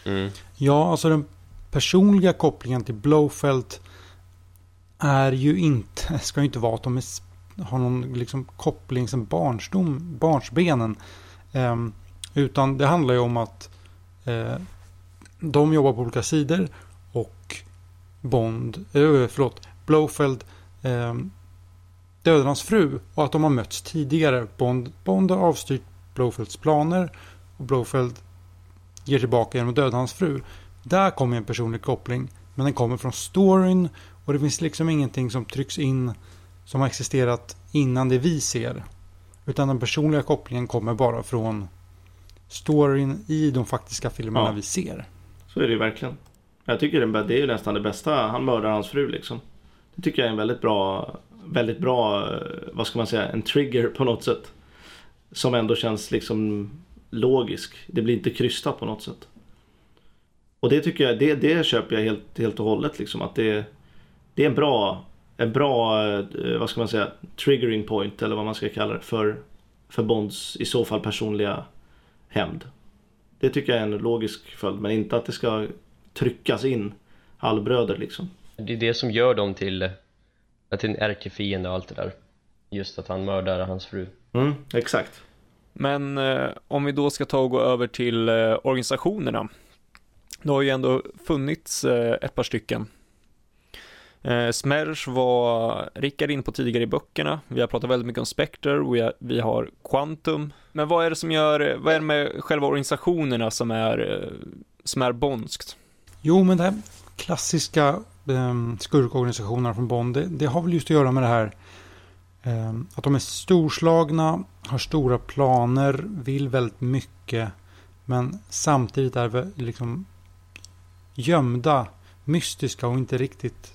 Mm. Ja, alltså den personliga kopplingen till Blowfelt är ju inte, ska ju inte vara att de är, har någon liksom koppling som barnsdom, barnsbenen. Ehm, utan det handlar ju om att eh, de jobbar på olika sidor och Bond, eh, förlåt, Blowfeld eh, dödar hans fru och att de har mötts tidigare. Bond, Bond har avstyrt Blowfelds planer och Blowfeld ger tillbaka genom att döda hans fru. Där kommer en personlig koppling. Men den kommer från storyn och det finns liksom ingenting som trycks in som har existerat innan det vi ser. Utan den personliga kopplingen kommer bara från storyn i de faktiska filmerna Ja. vi ser. Så är det ju verkligen. Jag tycker det är- nästan det bästa. Han mördar hans fru liksom. Det tycker jag är en väldigt bra, väldigt bra, eh, vad ska man säga, en trigger på något sätt. Som ändå känns liksom logisk. Det blir inte krystat på något sätt. Och det tycker jag, det, det köper jag helt, helt och hållet liksom. Att det, det är en bra, en bra, eh, vad ska man säga, triggering point eller vad man ska kalla det för, för Bonds i så fall personliga hämnd. Det tycker jag är en logisk följd men inte att det ska tryckas in halvbröder liksom. Det är det som gör dem till, till en ärkefiende och allt det där. Just att han mördar hans fru. Mm, exakt. Men eh, om vi då ska ta och gå över till eh, organisationerna. Det har ju ändå funnits eh, ett par stycken. Eh, Smersh var Rickard in på tidigare i böckerna. Vi har pratat väldigt mycket om Spectre och vi har, vi har Quantum. Men vad är det som gör, vad är det med själva organisationerna som är, eh, som är bondskt? Jo, men det här klassiska eh, skurkorganisationerna från Bond, det, det har väl just att göra med det här att de är storslagna, har stora planer, vill väldigt mycket, men samtidigt är liksom gömda, mystiska och inte riktigt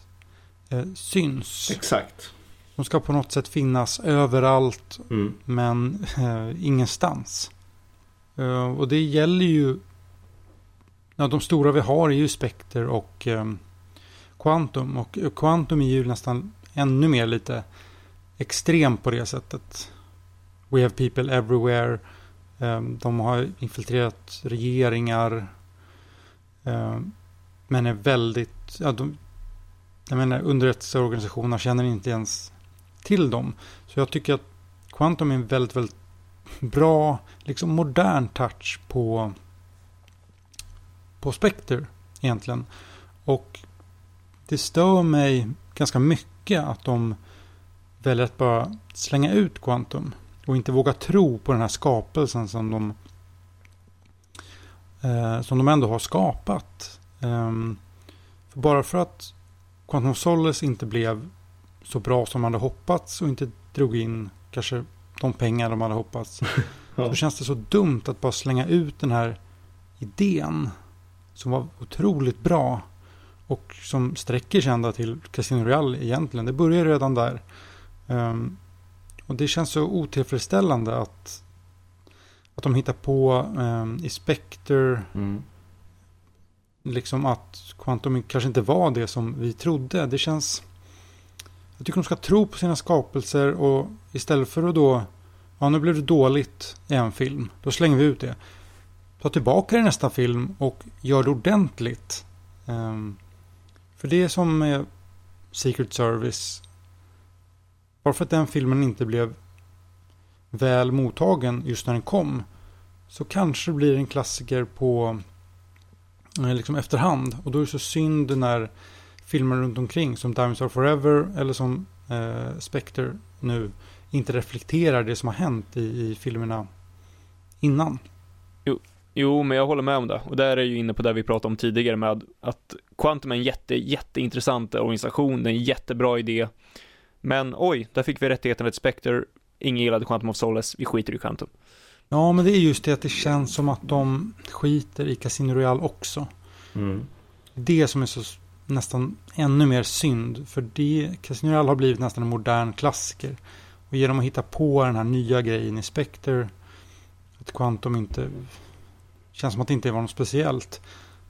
eh, syns. Exakt. De ska på något sätt finnas överallt, Mm. men eh, ingenstans. Eh, och det gäller ju... Ja, de stora vi har är ju Spectre och eh, Quantum. Och eh, Quantum är ju nästan ännu mer lite extrem på det sättet. We have people everywhere. Ehm, de har infiltrerat regeringar. Ehm, men är väldigt... Ja, de, jag menar, underrättelseorganisationer känner inte ens till dem. Så jag tycker att Quantum är en väldigt, väldigt bra, liksom modern touch på, på Spectre egentligen. Och det stör mig ganska mycket att de väljer att bara slänga ut Quantum och inte våga tro på den här skapelsen som de eh, som de ändå har skapat. Ehm, för bara för att Quantum of Solace inte blev så bra som man hade hoppats och inte drog in kanske de pengar de hade hoppats. Ja. Så känns det så dumt att bara slänga ut den här idén som var otroligt bra och som sträcker sig ända till Casino Royale egentligen. Det börjar redan där. Ehm, och det känns så otillfredsställande att, att de hittar på um, i Spectre Mm. liksom att Quantum kanske inte var det som vi trodde. Det känns... Jag tycker de ska tro på sina skapelser och istället för att då... Ja, nu blev det dåligt i en film. Då slänger vi ut det. Ta tillbaka det i nästa film och gör det ordentligt. Ehm, för det är som med Secret Service. Bara för att den filmen inte blev väl mottagen just när den kom. Så kanske det blir en klassiker på eh, liksom efterhand. Och då är det så synd när filmer runt omkring som Diamonds Are Forever eller som eh, Spectre nu inte reflekterar det som har hänt i, i filmerna innan. Jo, jo, men jag håller med om det. Och där är ju inne på det vi pratade om tidigare med att Quantum är en jätte, jätteintressant organisation, det är en jättebra idé. Men oj, där fick vi rättigheten till Spectre, ingen gillade Quantum of Solace, vi skiter i Quantum. Ja, men det är just det att det känns som att de skiter i Casino Royale också. Mm. Det som är så nästan ännu mer synd. För det, Casino Royale har blivit nästan en modern klassiker. Och genom att hitta på den här nya grejen i Spectre, att Quantum inte känns som att det inte var något speciellt.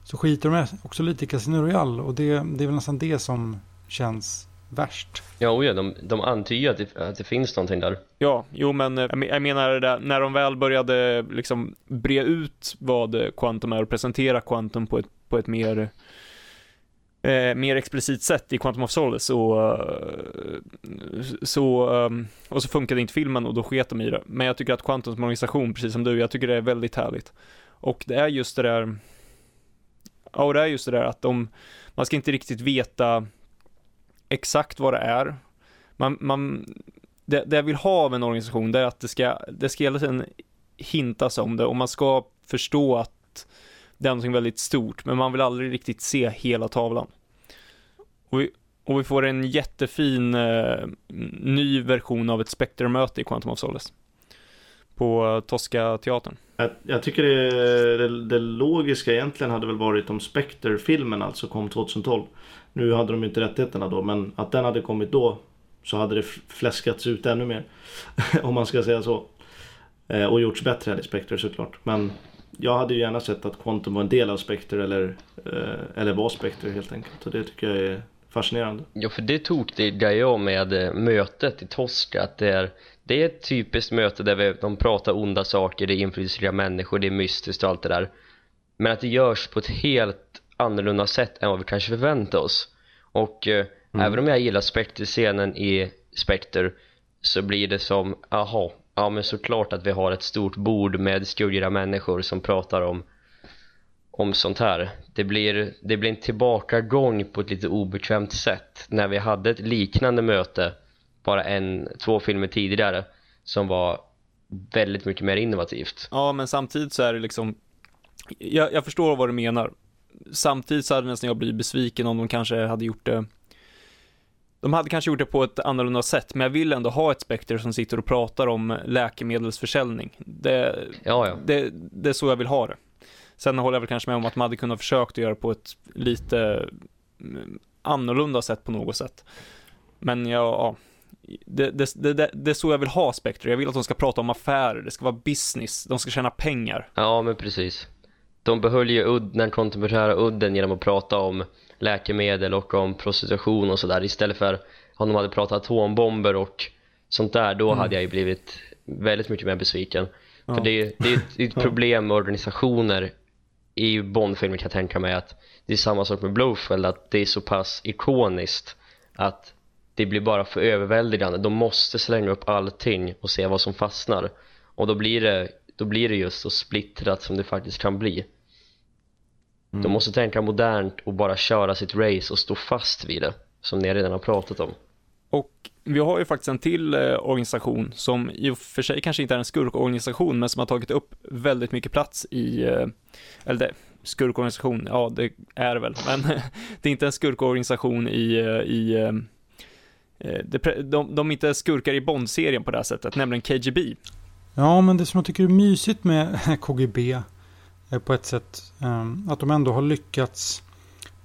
Så skiter de också lite i Casino Royale och det, det är väl nästan det som känns värst. Ja, ja de, de antyder att det, att det finns någonting där. Ja, jo men eh, jag menar det när de väl började liksom bre ut vad Quantum är och presentera Quantum på ett, på ett mer eh, mer explicit sätt i Quantum of Solace så, eh, så, um, och så funkade inte filmen och då sket de i det. Men jag tycker att Quantum som organisation, precis som du, jag tycker det är väldigt härligt. Och det är just det där, ja och det är just det där att de, man ska inte riktigt veta exakt vad det är. Man, man, det, det jag vill ha av en organisation det är att det ska, det ska hela tiden hintas om det och man ska förstå att det är någonting väldigt stort, men man vill aldrig riktigt se hela tavlan. Och vi, och vi får en jättefin eh, ny version av ett Spectre-möte i Quantum of Solace. På eh, Tosca teatern. Jag, jag tycker det, det, det, logiska egentligen hade väl varit om Spectre-filmen alltså kom 2012. Nu hade de inte rättigheterna då, men att den hade kommit då så hade det fläskats ut ännu mer. om man ska säga så. Eh, och gjorts bättre i Spectre såklart. Men jag hade ju gärna sett att Quantum var en del av Spectre eller, eh, eller var Spectre helt enkelt. Och det tycker jag är fascinerande. Ja, för det tog det jag med eh, mötet i Tosca. Att det är, det är ett typiskt möte där vi, de pratar onda saker, det är inflytelserika människor, det är mystiskt och allt det där. Men att det görs på ett helt annorlunda sätt än vad vi kanske förväntar oss. Och eh, mm. även om jag gillar Spectre-scenen i Spectre så blir det som, aha, Ja men såklart att vi har ett stort bord med skurriga människor som pratar om om sånt här. Det blir, det blir en tillbakagång på ett lite obekvämt sätt när vi hade ett liknande möte bara en, två filmer tidigare som var väldigt mycket mer innovativt. Ja men samtidigt så är det liksom jag, jag förstår vad du menar. Samtidigt så hade nästan jag blivit besviken om de kanske hade gjort det de hade kanske gjort det på ett annorlunda sätt, men jag vill ändå ha ett spekter som sitter och pratar om läkemedelsförsäljning. Det, ja, ja. det, det är så jag vill ha det. Sen håller jag väl kanske med om att man hade kunnat försökt göra på ett lite mm, annorlunda sätt på något sätt. Men ja, ja. Det, det, det, det, är så jag vill ha Spectre. Jag vill att de ska prata om affärer, det ska vara business, de ska tjäna pengar. Ja, men precis. De behöll ju udd, den kontemporära udden genom att prata om läkemedel och om prostitution och sådär. Istället för om de hade pratat atombomber och sånt där då mm. hade jag ju blivit väldigt mycket mer besviken. Ja. för det, det är ett, ett problem med organisationer i Bondfilmer kan jag tänka mig att det är samma sak med Blowfeld att det är så pass ikoniskt att det blir bara för överväldigande. De måste slänga upp allting och se vad som fastnar. Och då blir det, då blir det just så splittrat som det faktiskt kan bli Mm. De måste tänka modernt och bara köra sitt race och stå fast vid det, som ni redan har pratat om. Och vi har ju faktiskt en till eh, organisation som i och för sig kanske inte är en skurkorganisation, men som har tagit upp väldigt mycket plats i, eh, eller det, skurkorganisation, ja det är det väl, men det är inte en skurkorganisation i, eh, i eh, eh de, de är inte skurkar i Bond-serien på det här sättet, nämligen KGB. Ja, men det som jag tycker är mysigt med KGB på ett sätt. Ehm, att de ändå har lyckats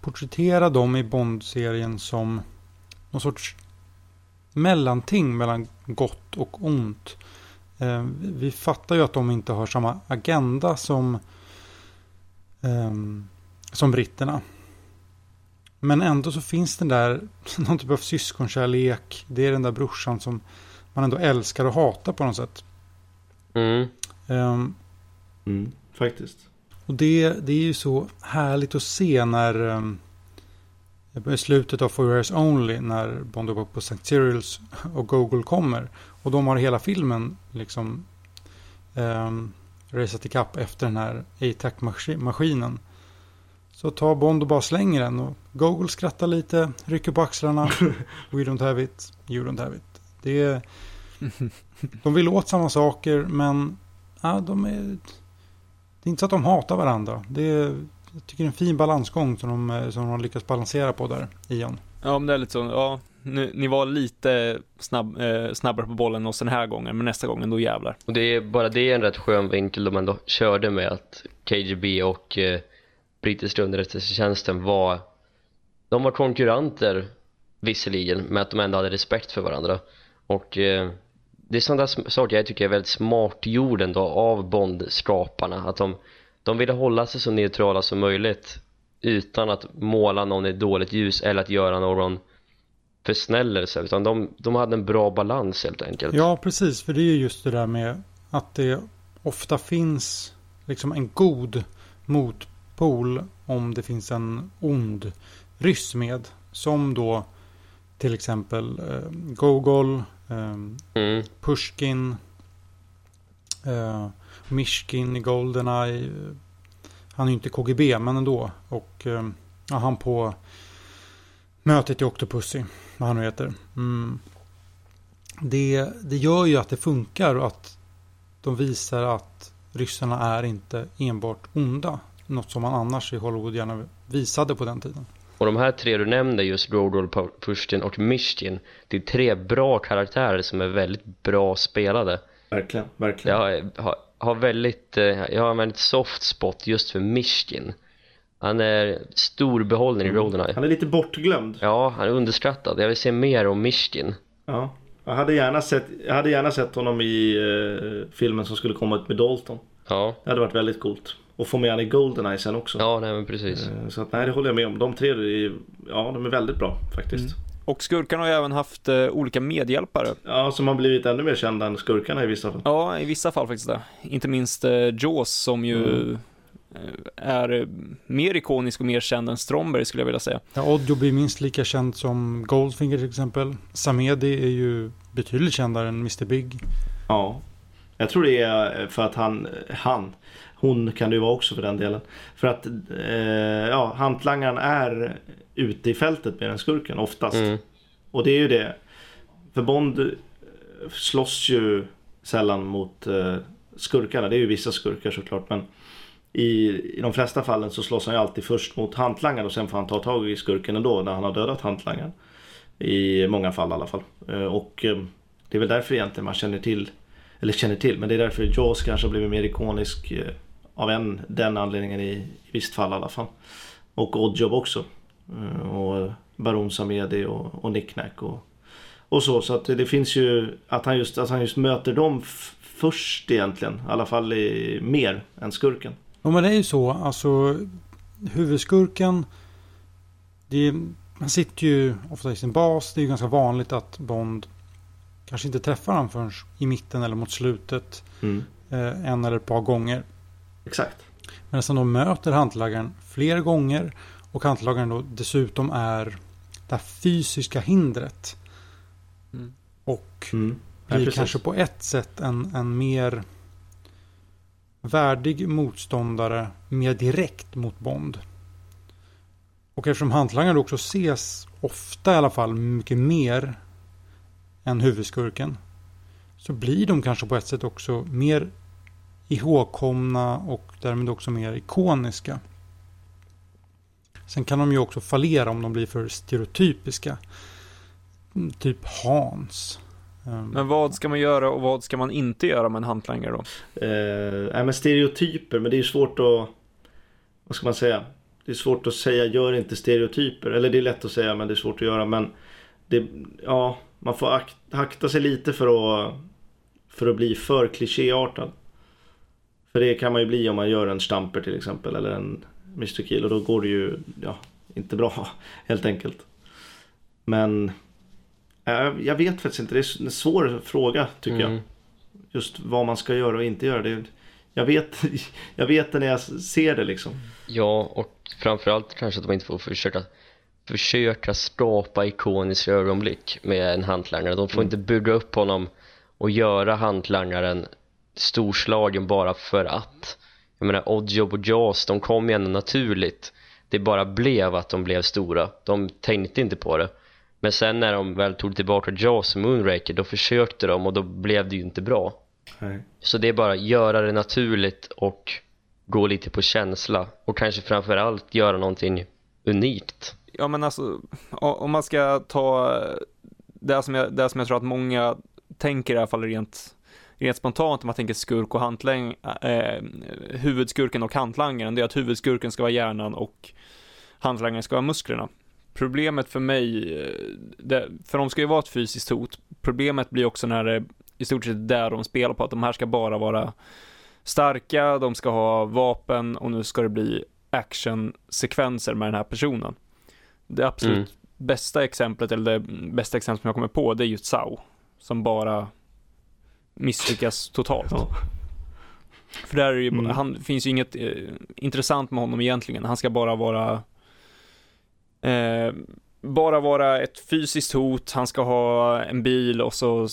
porträttera dem i Bond-serien som någon sorts mellanting mellan gott och ont. Ehm, vi fattar ju att de inte har samma agenda som, ehm, som britterna. Men ändå så finns det där någon typ av syskonkärlek. Det är den där brorsan som man ändå älskar och hatar på något sätt. Mm. Um, mm, faktiskt. Och det, det är ju så härligt att se när um, i slutet av For Years Only när Bond går på St. Cyrils och Google kommer. Och de har hela filmen liksom um, raceat ikapp efter den här A-Tac-maskinen. Så tar Bond och bara slänger den och Google skrattar lite, rycker på axlarna. We don't have it, you don't have it. Det är, de vill åt samma saker men ja, de är... Det är inte så att de hatar varandra. Det är, jag tycker det är en fin balansgång som de, som de har lyckats balansera på där, Ian. Ja, men det är lite så, ja, ni, ni var lite snabb, eh, snabbare på bollen oss den här gången, men nästa gången då jävlar. Och det är bara det är en rätt skön vinkel de ändå körde med att KGB och eh, brittiska underrättelsetjänsten var de var konkurrenter visserligen, men att de ändå hade respekt för varandra. Och eh, det är sådana saker jag tycker är väldigt smart gjord ändå av Bond-skaparna. Att de, de ville hålla sig så neutrala som möjligt utan att måla någon i dåligt ljus eller att göra någon försnällelse utan de, de hade en bra balans helt enkelt. Ja, precis. För det är just det där med att det ofta finns liksom en god motpol om det finns en ond ryss med. Som då till exempel eh, Gogol, eh, mm. Pushkin, eh, Mishkin i Goldeneye. Han är ju inte KGB men ändå. Och eh, ja, han på mötet i Octopussy, vad han nu heter. Mm. Det, det gör ju att det funkar och att de visar att ryssarna är inte enbart onda. Något som man annars i Hollywood gärna visade på den tiden. Och de här tre du nämnde, just Rodol, Pushtin och Mishkin, det är tre bra karaktärer som är väldigt bra spelade. Verkligen, verkligen. Jag har, har väldigt, eh, jag har en väldigt soft spot just för Mishkin. Han är stor behållning mm. i Goldeneye. Han är lite bortglömd. Ja, han är underskattad. Jag vill se mer om Mishkin. Ja, jag hade gärna sett, jag hade gärna sett honom i eh, filmen som skulle komma ut med Dalton. Ja. Det hade varit väldigt coolt. Och få med han i Goldeneye sen också. Ja, nej men precis. Eh, så att nej, det håller jag med om. De tre, är, ja de är väldigt bra faktiskt. Mm. Och skurkarna har ju även haft eh, olika medhjälpare. Ja, som har blivit ännu mer kända än skurkarna i vissa fall. Ja, i vissa fall faktiskt det. Inte minst eh, Jaws som ju mm. Är mer ikonisk och mer känd än Stromberg skulle jag vilja säga. Ja, Oddjo blir minst lika känd som Goldfinger till exempel. Samedi är ju betydligt kändare än Mr Big. Ja, jag tror det är för att han, han hon kan det ju vara också för den delen. För att eh, ja, hantlangaren är ute i fältet med den skurken oftast. Mm. Och det är ju det. För Bond slåss ju sällan mot eh, skurkarna. Det är ju vissa skurkar såklart. Men i, i de flesta fallen så slåss han ju alltid först mot hantlangaren och sen får han ta tag i skurken ändå när han har dödat hantlangaren. I många fall i alla fall. Eh, och eh, det är väl därför egentligen man känner till, eller känner till, men det är därför Jaws kanske har blivit mer ikonisk eh, av en, den anledningen i, i visst fall i alla fall. Och Oddjob också. Och Baron Samedi och, och Nicknack och, och så. Så att det finns ju att han just, att han just möter dem först egentligen. I alla fall i, mer än skurken. Ja men det är ju så. Alltså huvudskurken. Det han sitter ju ofta i sin bas. Det är ju ganska vanligt att Bond kanske inte träffar honom förrän i mitten eller mot slutet. Mm. Eh, en eller ett par gånger. Exakt. Men som då möter hantlaggaren fler gånger. Och hantlaggaren då dessutom är det här fysiska hindret. Mm. Och mm. blir ja, kanske på ett sätt en, en mer värdig motståndare mer direkt mot Bond. Och eftersom hantlangaren också ses ofta i alla fall mycket mer än huvudskurken så blir de kanske på ett sätt också mer ihågkomna och därmed också mer ikoniska. Sen kan de ju också fallera om de blir för stereotypiska. Typ Hans. Ehm, men vad ska man göra och vad ska man inte göra med en hantlangare då? Eh, men stereotyper, men det är svårt att... Vad ska man säga? Det är svårt att säga gör inte stereotyper. Eller det är lätt att säga men det är svårt att göra. Men det, ja, man får akta sig lite för att, för att bli för klichéartad. För det kan man ju bli om man gör en stamper till exempel. Eller en Mr Kill. Och då går det ju ja, inte bra helt enkelt. Men jag vet faktiskt inte. Det är en svår fråga tycker mm. jag. Just vad man ska göra och inte göra. Det, jag, vet, jag vet det när jag ser det liksom. Ja, och framförallt kanske att man inte får försöka försöka skapa ikoniska ögonblick med en hantlangare. De får mm. inte bygga upp honom och göra hantlangaren storslagen bara för att. Jag menar Oddjob och Jaws, de kom ju ändå naturligt. Det bara blev att de blev stora. De tänkte inte på det. Men sen när de väl tog tillbaka Jaws och Moonraker då försökte de och då blev det ju inte bra. Nej. Så det är bara göra det naturligt och gå lite på känsla och kanske framförallt göra någonting unikt. Ja men alltså, om man ska ta det som jag, det som jag tror att många tänker i alla fall rent, rent spontant om man tänker skurk och hantläng, eh, huvudskurken och hantlangaren, det är att huvudskurken ska vara hjärnan och hantlangaren ska vara musklerna. Problemet för mig, eh, det, för de ska ju vara ett fysiskt hot, problemet blir också när det i stort sett där de spelar på, att de här ska bara vara starka, de ska ha vapen och nu ska det bli actionsekvenser med den här personen. Det absolut mm. bästa exemplet, eller det bästa exemplet som jag kommer på, det är just Sao. Som bara misslyckas totalt. Ja. För där är ju, mm. han finns ju inget eh, intressant med honom egentligen. Han ska bara vara eh, bara vara ett fysiskt hot, han ska ha en bil och så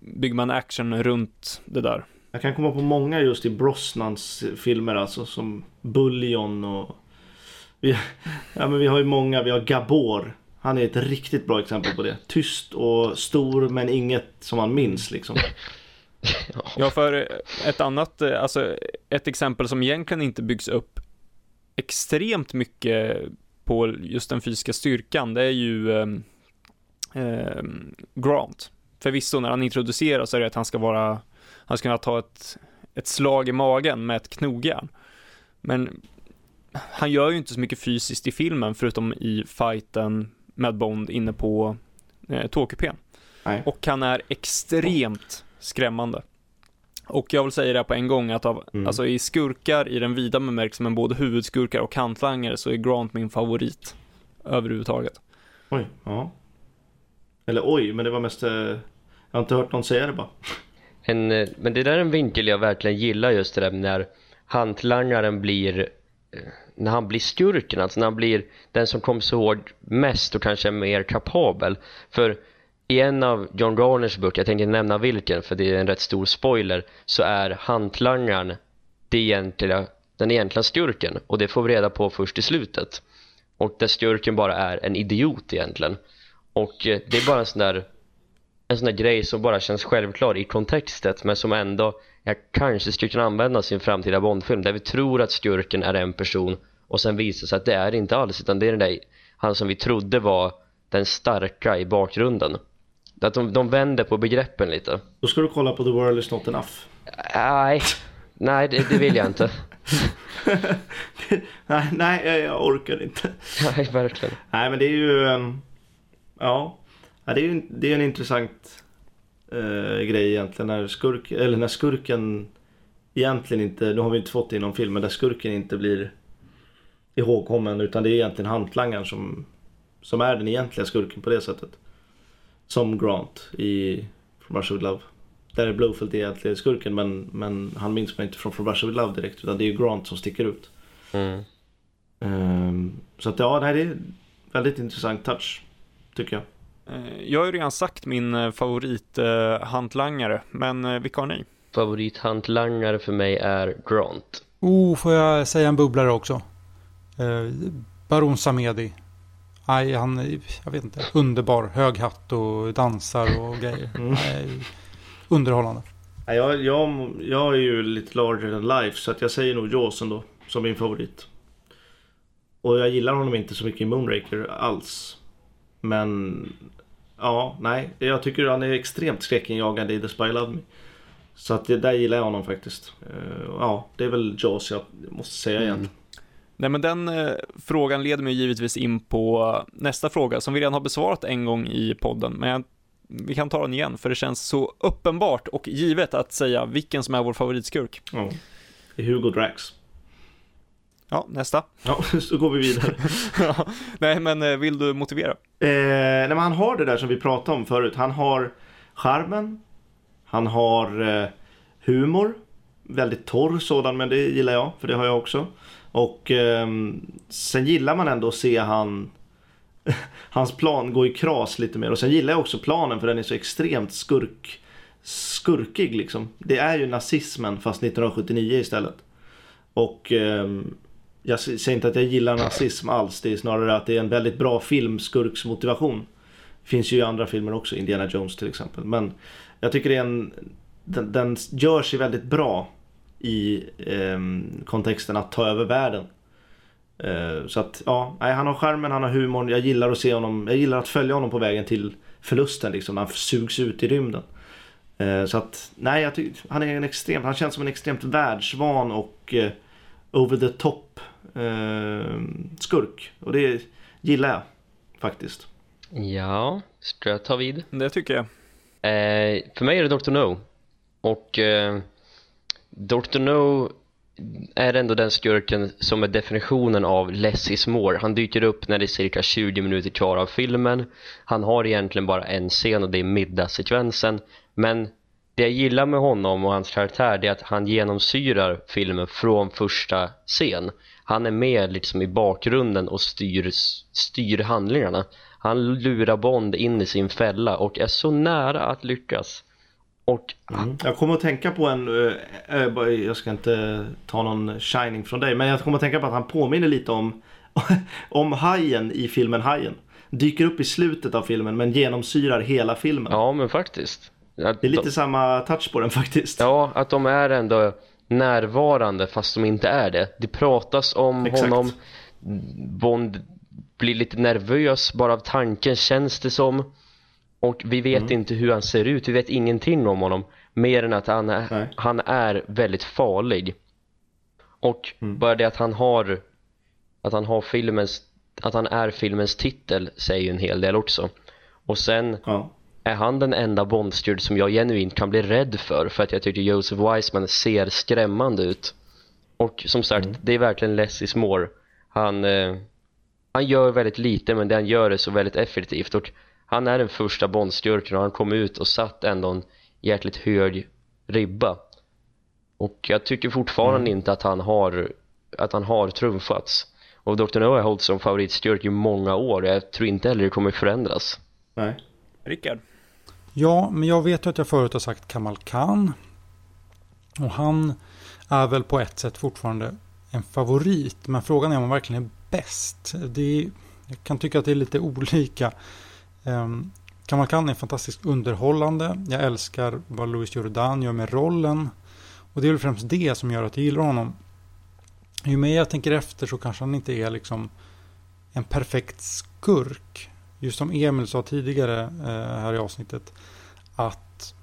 bygger man action runt det där. Jag kan komma på många just i Brosnans filmer alltså som Bullion och vi, ja, men vi har ju många, vi har Gabor. Han är ett riktigt bra exempel på det. Tyst och stor men inget som man minns liksom. Ja, för ett annat, alltså ett exempel som egentligen inte byggs upp extremt mycket på just den fysiska styrkan, det är ju eh, eh, Grant. Förvisso när han introduceras är det att han ska vara, han ska kunna ta ett, ett slag i magen med ett knogjärn. Men han gör ju inte så mycket fysiskt i filmen förutom i fighten med Bond inne på eh, tågkupén. Och han är extremt skrämmande. Och jag vill säga det på en gång att av, mm. alltså i skurkar i den vida bemärkelsen, både huvudskurkar och hantlangare så är Grant min favorit överhuvudtaget. Oj, ja. Eller oj, men det var mest, eh, jag har inte hört någon säga det bara. En, eh, men det där är en vinkel jag verkligen gillar just det där när hantlangaren blir eh, när han blir skurken, alltså när han blir den som kommer så hårt mest och kanske är mer kapabel. För i en av John Garners böcker, jag tänker inte nämna vilken för det är en rätt stor spoiler, så är hantlangaren det egentliga, den egentliga skurken och det får vi reda på först i slutet. Och där skurken bara är en idiot egentligen. Och eh, det är bara en sån där en sån där grej som bara känns självklar i kontextet men som ändå jag kanske skulle kunna användas i en framtida Bondfilm där vi tror att skurken är en person och sen visar sig att det är inte alls utan det är den där han som vi trodde var den starka i bakgrunden att de, de vänder på begreppen lite. Då ska du kolla på The World Is Not Enough. Nej, nej det, det vill jag inte. nej, nej, jag orkar inte. Nej, verkligen. Nej, men det är ju... Um, ja, det är ju det är en intressant uh, grej egentligen när, skurk, eller när skurken egentligen inte, nu har vi inte fått det film, men där skurken inte blir ihågkommen utan det är egentligen hantlangaren som, som är den egentliga skurken på det sättet. Som Grant i From Russia With Love. Där är Blowfield egentligen skurken men, men han minns man inte från From Russia With Love direkt utan det är ju Grant som sticker ut. Mm. Um, så att ja, nej, det är väldigt intressant touch tycker jag. Eh, jag har ju redan sagt min eh, favorithantlangare, uh, men uh, vilka har ni? Favorithantlangare för mig är Grant. Oh, får jag säga en bubblare också? Uh, Baron Samedi. Nej, han jag vet inte, underbar. Hög hatt och dansar och grejer. Mm. Nej, underhållande. Jag, jag, jag är ju lite larger than life så att jag säger nog Jaws ändå som min favorit. Och jag gillar honom inte så mycket i Moonraker alls. Men ja, nej. Jag tycker han är extremt skräckinjagande i The Spy Love Me. Så att det, där gillar jag honom faktiskt. Uh, ja, det är väl Jaws jag måste säga igen. Mm. Nej men den eh, frågan leder mig givetvis in på nästa fråga som vi redan har besvarat en gång i podden, men jag, vi kan ta den igen för det känns så uppenbart och givet att säga vilken som är vår favoritskurk. Ja, det är Hugo Drax. Ja, nästa. Ja, så går vi vidare. ja, nej, men eh, vill du motivera? Eh, nej, men han har det där som vi pratade om förut. Han har charmen, han har eh, humor, väldigt torr sådan, men det gillar jag, för det har jag också. Och eh, sen gillar man ändå att se han hans plan gå i kras lite mer. Och sen gillar jag också planen för den är så extremt skurk skurkig liksom. Det är ju nazismen fast 1979 istället. Och eh, jag säger inte att jag gillar nazism alls. Det är snarare att det är en väldigt bra filmskurksmotivation. Det finns ju i andra filmer också, Indiana Jones till exempel. Men jag tycker det är en den, den gör sig väldigt bra i eh, kontexten att ta över världen. Eh, så att ja, nej, han har skärmen, han har humorn. Jag gillar att se honom, jag gillar att följa honom på vägen till förlusten liksom. Han sugs ut i rymden. Eh, så att nej, jag tycker han är en extremt, han känns som en extremt världsvan och eh, over the top eh, skurk. Och det gillar jag faktiskt. Ja, ska jag ta vid? Det tycker jag. Eh, för mig är det Dr. No. Och eh, Dr. No är ändå den skurken som är definitionen av less is more. Han dyker upp när det är cirka 20 minuter kvar av filmen. Han har egentligen bara en scen och det är middagssekvensen. Men det jag gillar med honom och hans karaktär är att han genomsyrar filmen från första scen. Han är med liksom i bakgrunden och styr, styr handlingarna. Han lurar Bond in i sin fälla och är så nära att lyckas. Och... Mm. Jag kommer att tänka på en, äh, jag ska inte ta någon shining från dig, men jag kommer att tänka på att han påminner lite om, om hajen i filmen Hajen. Dyker upp i slutet av filmen men genomsyrar hela filmen. Ja men faktiskt. Att det är lite de... samma touch på den faktiskt. Ja, att de är ändå närvarande fast de inte är det. Det pratas om Exakt. honom. Bond blir lite nervös bara av tanken känns det som. Och vi vet mm. inte hur han ser ut, vi vet ingenting om honom mer än att han är, han är väldigt farlig. Och mm. bara det att han har att han har filmens att han är filmens titel säger ju en hel del också. Och sen ja. är han den enda Bondstyrd som jag genuint kan bli rädd för för att jag tycker Joseph Wiseman ser skrämmande ut. Och som sagt, mm. det är verkligen less is more. Han, eh, han gör väldigt lite men det han gör är så väldigt effektivt och han är den första Bondskurken och han kom ut och satt ändå en jäkligt hög ribba och jag tycker fortfarande mm. inte att han har att han har trumfats och Dr. No har hållit som favoritskurk i många år jag tror inte heller det kommer förändras Nej Rickard Ja, men jag vet ju att jag förut har sagt Kamal Khan och han är väl på ett sätt fortfarande en favorit men frågan är om han verkligen är bäst. Det är, jag kan tycka att det är lite olika. Ehm, um, Kamal Khan är fantastiskt underhållande. Jag älskar vad Louis Jordan gör med rollen. Och det är väl främst det som gör att jag gillar honom. Ju mer jag tänker efter så kanske han inte är liksom en perfekt skurk. Just som Emil sa tidigare eh, här i avsnittet. Att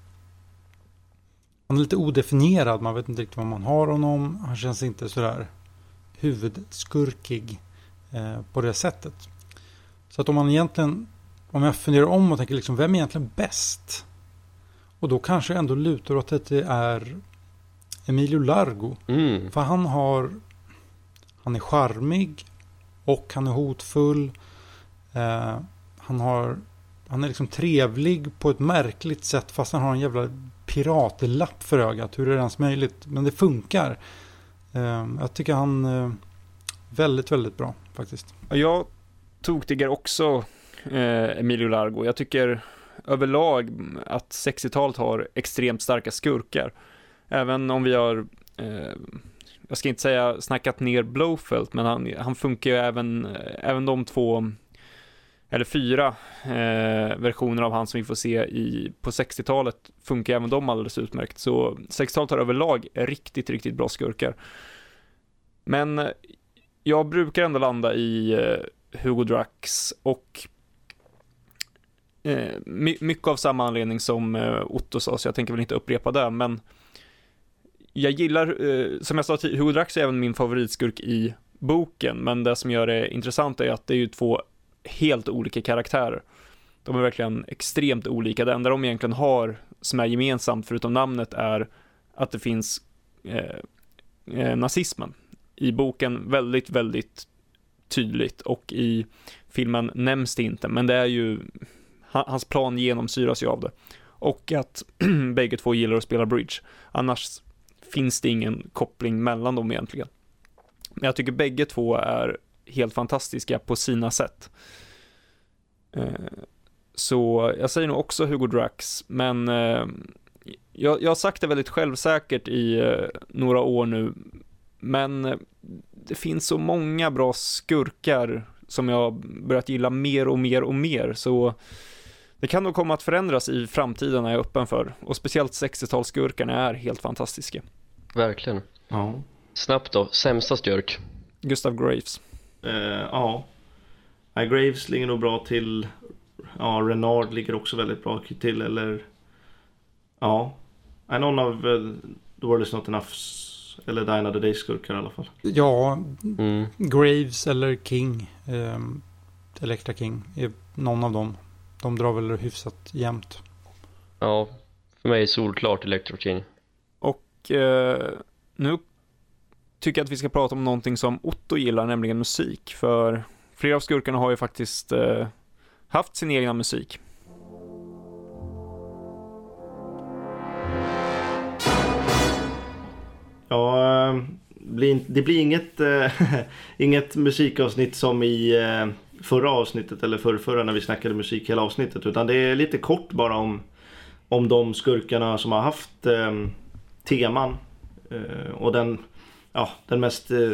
han är lite odefinierad. Man vet inte riktigt vad man har honom. Han känns inte sådär huvudskurkig eh, på det sättet. Så att om man egentligen om jag funderar om och tänker liksom, vem är egentligen bäst? Och då kanske jag ändå lutar åt att det är Emilio Largo. Mm. För han har, han är charmig och han är hotfull. Eh, han har, han är liksom trevlig på ett märkligt sätt fast han har en jävla piratlapp för ögat. Hur är det ens möjligt? Men det funkar. Eh, jag tycker han är väldigt, väldigt bra faktiskt. Jag tokdiggar också eh, Emilio Largo. Jag tycker överlag att 60-talet har extremt starka skurkar. Även om vi har, eh, jag ska inte säga snackat ner Blowfelt, men han, han funkar ju även, eh, även de två, eller fyra eh, versioner av han som vi får se i, på 60-talet funkar även de alldeles utmärkt. Så 60-talet har överlag riktigt, riktigt bra skurkar. Men jag brukar ändå landa i eh, Hugo Drax och Eh, my mycket av samma anledning som eh, Otto sa, så jag tänker väl inte upprepa det, men jag gillar, eh, som jag sa tidigare, Hugo Drax är även min favoritskurk i boken, men det som gör det intressant är att det är ju två helt olika karaktärer. De är verkligen extremt olika. Det enda de egentligen har som är gemensamt, förutom namnet, är att det finns eh, eh, nazismen. I boken väldigt, väldigt tydligt och i filmen nämns det inte, men det är ju hans plan genomsyras ju av det. Och att bägge två gillar att spela bridge. Annars finns det ingen koppling mellan dem egentligen. Men jag tycker bägge två är helt fantastiska på sina sätt. Eh, så jag säger nog också Hugo Drax, men eh, jag, jag har sagt det väldigt självsäkert i eh, några år nu, men det finns så många bra skurkar som jag börjat gilla mer och mer och mer, så det kan nog komma att förändras i framtiden är jag öppen för. Och speciellt 60-talsskurkarna är helt fantastiska. Verkligen. Ja. Snabbt då, sämsta stjörk? Gustav Graves. Uh, ja. Nej, Graves ligger nog bra till. Ja, Renard ligger också väldigt bra till. Eller ja. Nej, någon av uh, The World Is Not Enough eller Die Another Day skurkar i alla fall. Ja, mm. Graves eller King. Eh, Elektra King är någon av dem. De drar väl hyfsat jämnt. Ja, för mig är solklart Electro King. Och eh, nu tycker jag att vi ska prata om någonting som Otto gillar, nämligen musik. För flera av skurkarna har ju faktiskt eh, haft sin egna musik. Ja, eh, det blir inget, äh, inget musikavsnitt som i äh, förra avsnittet eller förra, förra när vi snackade musik hela avsnittet. Utan det är lite kort bara om, om de skurkarna som har haft ehm, eh, teman. och den, ja, den mest eh,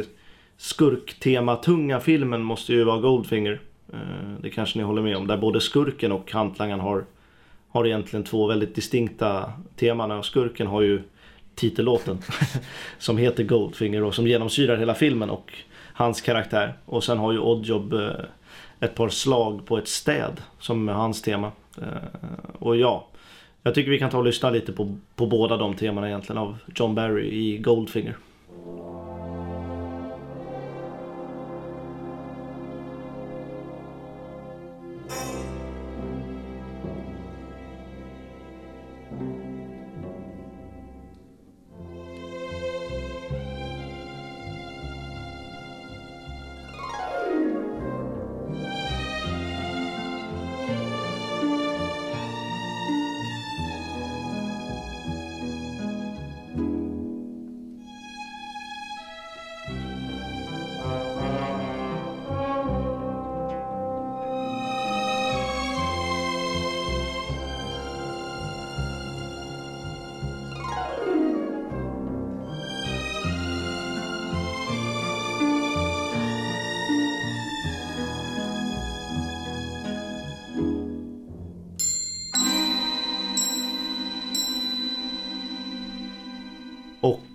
skurktematunga filmen måste ju vara Goldfinger. Eh, det kanske ni håller med om. Där både skurken och hantlangaren har, har egentligen två väldigt distinkta teman. Och skurken har ju titellåten som heter Goldfinger och som genomsyrar hela filmen och hans karaktär. Och sen har ju Oddjob eh, ett par slag på ett städ som är hans tema. Eh, och ja, jag tycker vi kan ta och lyssna lite på, på båda de temana egentligen av John Barry i Goldfinger.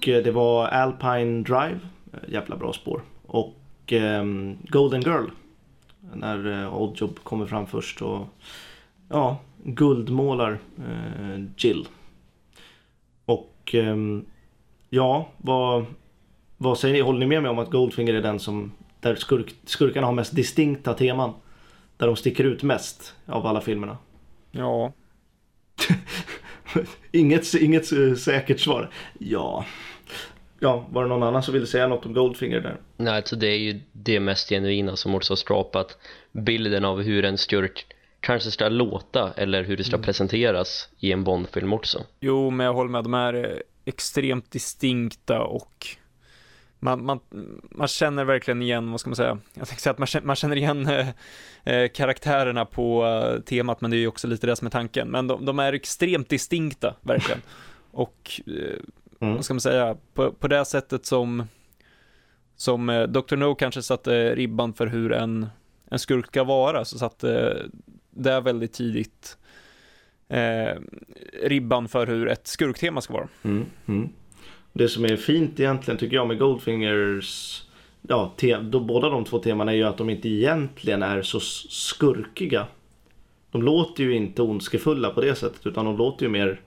Det var Alpine Drive, eh, jävla bra spår. Och um, Golden Girl. När uh, Oddjob kommer fram först och ja, guldmålar uh, Jill. Och um, ja, vad, vad säger ni? Håller ni med mig om att Goldfinger är den som där skurk, skurkarna har mest distinkta teman? Där de sticker ut mest av alla filmerna? Ja. inget, inget säkert svar. Ja ja, var det någon annan som ville säga något om Goldfinger där? Nej, alltså det är ju det mest genuina som också har skapat bilden av hur en skurk kanske ska låta eller hur det ska mm. presenteras i en Bondfilm också. Jo, men jag håller med, de är extremt distinkta och man, man, man känner verkligen igen, vad ska man säga, jag tänkte säga att man känner, man känner igen eh, eh, karaktärerna på eh, temat, men det är ju också lite det som är tanken. Men de, de är extremt distinkta, verkligen. Och eh, mm. vad ska man säga, på, på det sättet som, som eh, Dr. No kanske satte ribban för hur en, en skurk ska vara, så satte det väldigt tidigt eh, ribban för hur ett skurktema ska vara. Mm. Mm. Det som är fint egentligen tycker jag med Goldfingers Ja, då, båda de två temana är ju att de inte egentligen är så skurkiga. De låter ju inte ondskefulla på det sättet utan de låter ju mer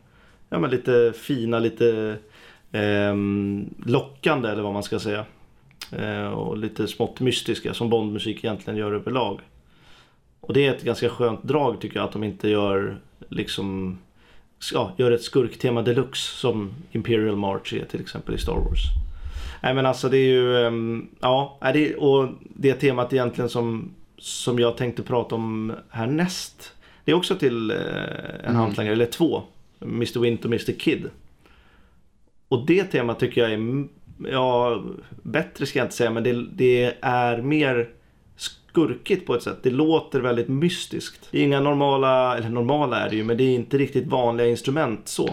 ja, men lite fina, lite eh, lockande eller vad man ska säga. Eh, och lite smått mystiska som Bondmusik egentligen gör överlag. Och det är ett ganska skönt drag tycker jag att de inte gör liksom ja, gör ett skurktema deluxe som Imperial March är till exempel i Star Wars. Nej men alltså det är ju, um, ja, det, och det temat egentligen som, som jag tänkte prata om härnäst. Det är också till uh, en mm. hantlangare, eller två. Mr. Wint och Mr. Kid. Och det temat tycker jag är, ja, bättre ska jag inte säga, men det, det är mer skurkigt på ett sätt. Det låter väldigt mystiskt. Det är inga normala, eller normala är det ju, men det är inte riktigt vanliga instrument så.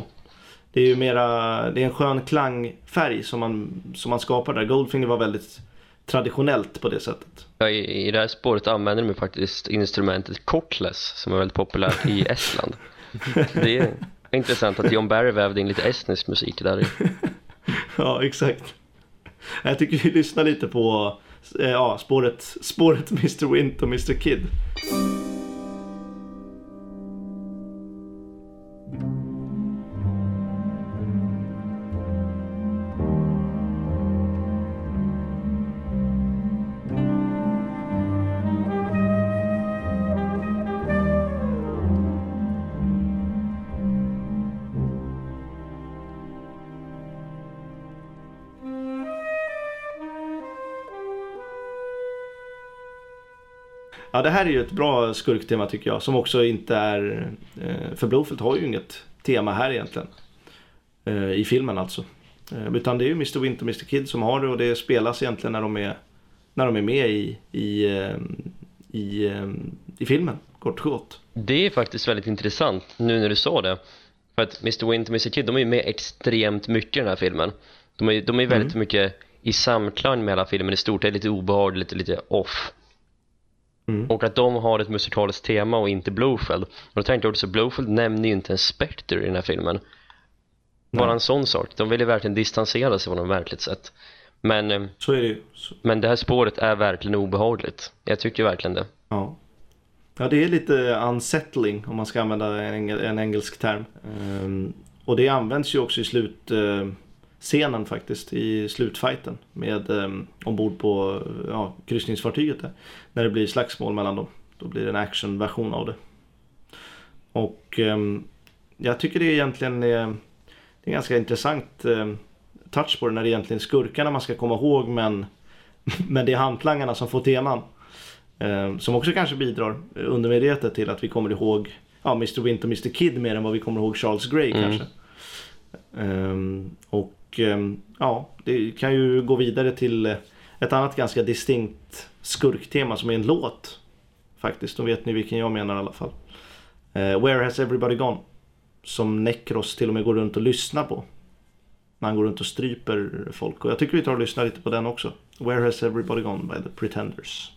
Det är ju mera, det är en skön klangfärg som man, som man skapar där. Goldfinger var väldigt traditionellt på det sättet. Ja, i, i det här spåret använder de faktiskt instrumentet cordless som är väldigt populärt i Estland. Det är intressant att John Barry vävde in lite estnisk musik där i. ja, exakt. Jag tycker vi lyssnar lite på eh, ja, spåret, spåret Mr. Wint och Mr. Kid. Ja, det här är ju ett bra skurktema tycker jag. Som också inte är... Eh, för Blowfield har ju inget tema här egentligen. Eh, I filmen alltså. Eh, utan det är ju Mr. Winter och Mr. Kid som har det och det spelas egentligen när de är, när de är med i, i, i, i filmen. Kort och gott. Det är faktiskt väldigt intressant nu när du sa det. För att Mr. Winter och Mr. Kid de är ju med extremt mycket i den här filmen. De är, de är väldigt mm. mycket i samklang med hela filmen i stort. Det är lite obehagligt, lite, lite off. Mm. Och att de har ett musikaliskt tema och inte Blowfield. Och då tänkte jag också, Blowfield nämner ju inte en Spectre i den här filmen. Bara en sån sak. De vill ju verkligen distansera sig från verkligt sett. Men, eh, så är det ju. Men det här spåret är verkligen obehagligt. Jag tycker verkligen det. Ja. Ja, det är lite unsettling om man ska använda en, en engelsk term. Um, och det används ju också i slut... Uh, scenen faktiskt i slutfighten med eh, ombord på ja, kryssningsfartyget där. När det blir slagsmål mellan dem. Då blir det en actionversion av det. Och eh, jag tycker det egentligen är, det är en ganska intressant eh, touch på det när det egentligen är skurkarna man ska komma ihåg men, men det är hantlangarna som får teman. Eh, som också kanske bidrar undermedvetet till att vi kommer ihåg ja, Mr. Wint och Mr. Kid mer än vad vi kommer ihåg Charles Grey mm. kanske. Um, och och ehm, ja, det kan ju gå vidare till eh, ett annat ganska distinkt skurktema som är en låt. Faktiskt, då vet ni vilken jag menar i alla fall. Eh, Where has everybody gone? Som Necros till och med går runt och lyssnar på. När han går runt och stryper folk. Och jag tycker vi tar och lyssnar lite på den också. Where has everybody gone by the Pretenders.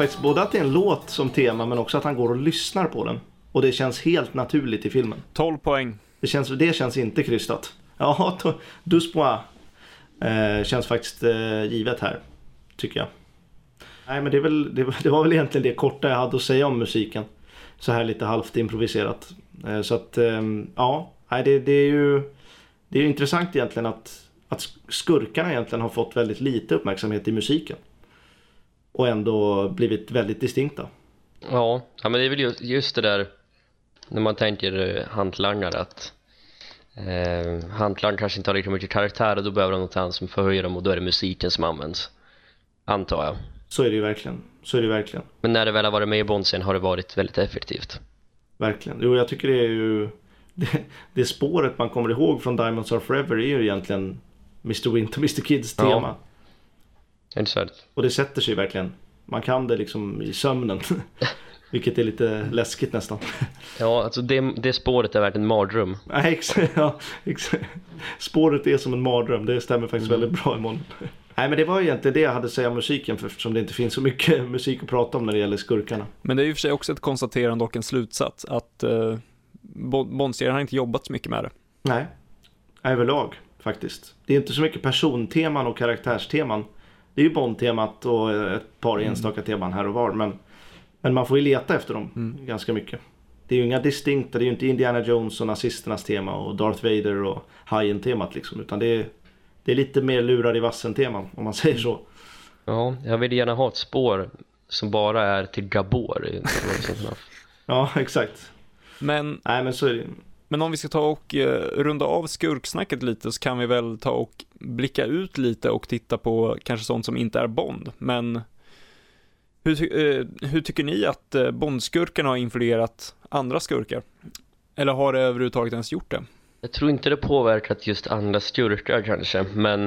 Faktiskt både att det är en låt som tema men också att han går och lyssnar på den. Och det känns helt naturligt i filmen. 12 poäng. Det känns, det känns inte krystat. Ja, dus points. Eh, känns faktiskt eh, givet här, tycker jag. Nej, men det, väl, det, det, var väl egentligen det korta jag hade att säga om musiken. Så här lite halvt improviserat. Eh, så att, eh, ja, nej, det, det, är ju det är intressant egentligen att, att skurkarna egentligen har fått väldigt lite uppmärksamhet i musiken och ändå blivit väldigt distinkta. Ja, ja men det är väl just, just det där när man tänker eh, hantlangare att eh, hantlangare kanske inte har lika mycket karaktär och då behöver de något annat som förhöjer dem och då är det musiken som används. Antar jag. Så är det ju verkligen. Så är det verkligen. Men när det väl har varit med i Bondscen har det varit väldigt effektivt. Verkligen. Jo, jag tycker det är ju det, det spåret man kommer ihåg från Diamonds Are Forever är ju egentligen Mr. Winter, Mr. Kids tema. Ja. Intressant. Och det sätter sig verkligen. Man kan det liksom i sömnen. Vilket är lite läskigt nästan. Ja, alltså det, det spåret är värt en mardröm. Ja, exakt, ja, exakt. Spåret är som en mardröm. Det stämmer faktiskt mm. väldigt bra imorgon. Nej men det var egentligen det jag hade att säga om musiken för eftersom det inte finns så mycket musik att prata om när det gäller skurkarna. Men det är ju för sig också ett konstaterande och en slutsats att uh, Bond-serien har inte jobbat så mycket med det. Nej, överlag faktiskt. Det är inte så mycket personteman och karaktärsteman det är ju Bond-temat och ett par mm. enstaka teman här och var. Men, men man får ju leta efter dem mm. ganska mycket. Det är ju inga distinkta, det är ju inte Indiana Jones och nazisternas tema och Darth Vader och Hajen-temat liksom. Utan det är, det är lite mer lurar i vassen-teman om man säger så. Ja, jag vill gärna ha ett spår som bara är till Gabor. ja, exakt. Men, Nej, men så är det men om vi ska ta och eh, runda av skurksnacket lite så kan vi väl ta och blicka ut lite och titta på kanske sånt som inte är Bond. Men hur, eh, hur tycker ni att eh, Bondskurken har influerat andra skurkar? Eller har det överhuvudtaget ens gjort det? Jag tror inte det påverkat just andra skurkar kanske, men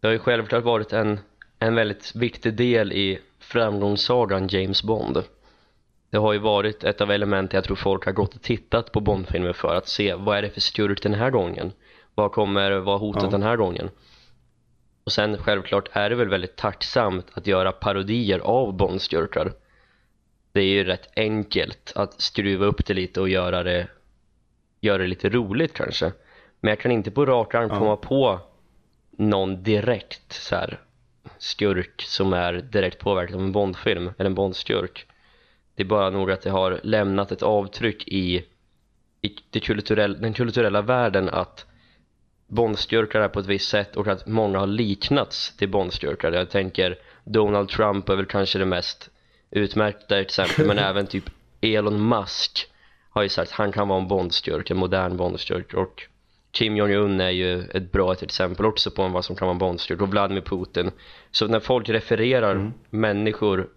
det har ju självklart varit en, en väldigt viktig del i framgångssagan James Bond. Det har ju varit ett av elementen jag tror folk har gått och tittat på Bondfilmer för att se vad är det för skurk den här gången? Vad kommer vara hotet Ja. den här gången? Och sen självklart är det väl väldigt tacksamt att göra parodier av Bondskurkar. Det är ju rätt enkelt att skruva upp det lite och göra det, göra det lite roligt kanske. Men jag kan inte på rak arm Ja. komma på någon direkt så här, skurk som är direkt påverkad av en Bondfilm eller en Bondskurk. Det är bara nog att det har lämnat ett avtryck i, i kulturell, den kulturella världen att Bondskurkar är på ett visst sätt och att många har liknats till Bondskurkar. Jag tänker Donald Trump är väl kanske det mest utmärkta exempel men även typ Elon Musk har ju sagt att han kan vara en Bondskurk, en modern Bondskurk och Kim Jong-Un är ju ett bra ett exempel också på vad som kan vara en Bondskurk och Vladimir Putin. Så när folk refererar Mm. människor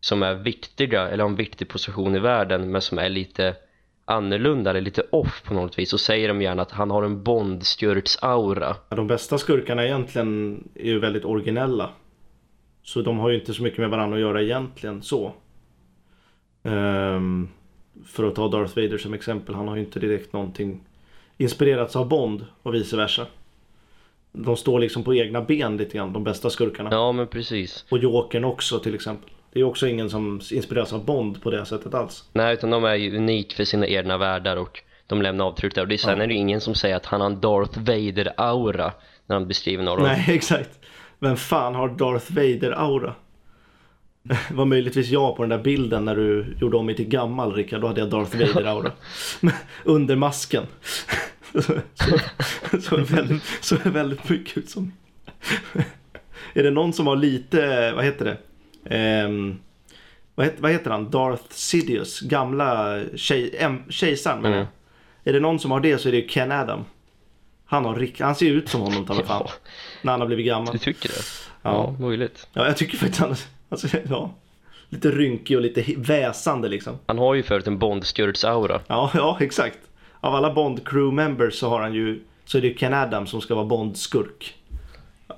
som är viktiga eller har en viktig position i världen men som är lite annorlunda eller lite off på något vis så säger de gärna att han har en Bondskurks-aura. De bästa skurkarna egentligen är ju väldigt originella. Så de har ju inte så mycket med varandra att göra egentligen så. Ehm, för att ta Darth Vader som exempel. Han har ju inte direkt någonting inspirerats av Bond och vice versa. De står liksom på egna ben lite grann, de bästa skurkarna. Ja men precis. Och Jokern också till exempel. Det är också ingen som inspireras av Bond på det sättet alls. Nej utan de är ju unik för sina egna världar och de lämnar avtryck där. Och det är, sen Ja. är det ingen som säger att han har en Darth Vader-aura när han beskriver några Nej, exakt. Vem fan har Darth Vader-aura? Det var möjligtvis jag på den där bilden när du gjorde om mig till gammal Rickard. Då hade jag Darth Vader-aura. Under masken. Så, så, så, väldigt, så väldigt mycket ut som... Är det någon som har lite, vad heter det? Ehm, vad, heter, vad heter han? Darth Sidious, gamla tjej, kejsaren. Mm. Är det någon som har det så är det Ken Adam. Han, har, han ser ut som honom ta mig fan. Ja, När han har blivit gammal. du tycker det? Ja. Ja, möjligt. Ja, jag tycker faktiskt han alltså, ja, Lite rynkig och lite väsande liksom. Han har ju förut en Bondskurks-aura. Ja, ja exakt. Av alla Bond crew members så har han ju Så är det ju Ken Adam som ska vara Bond-skurk.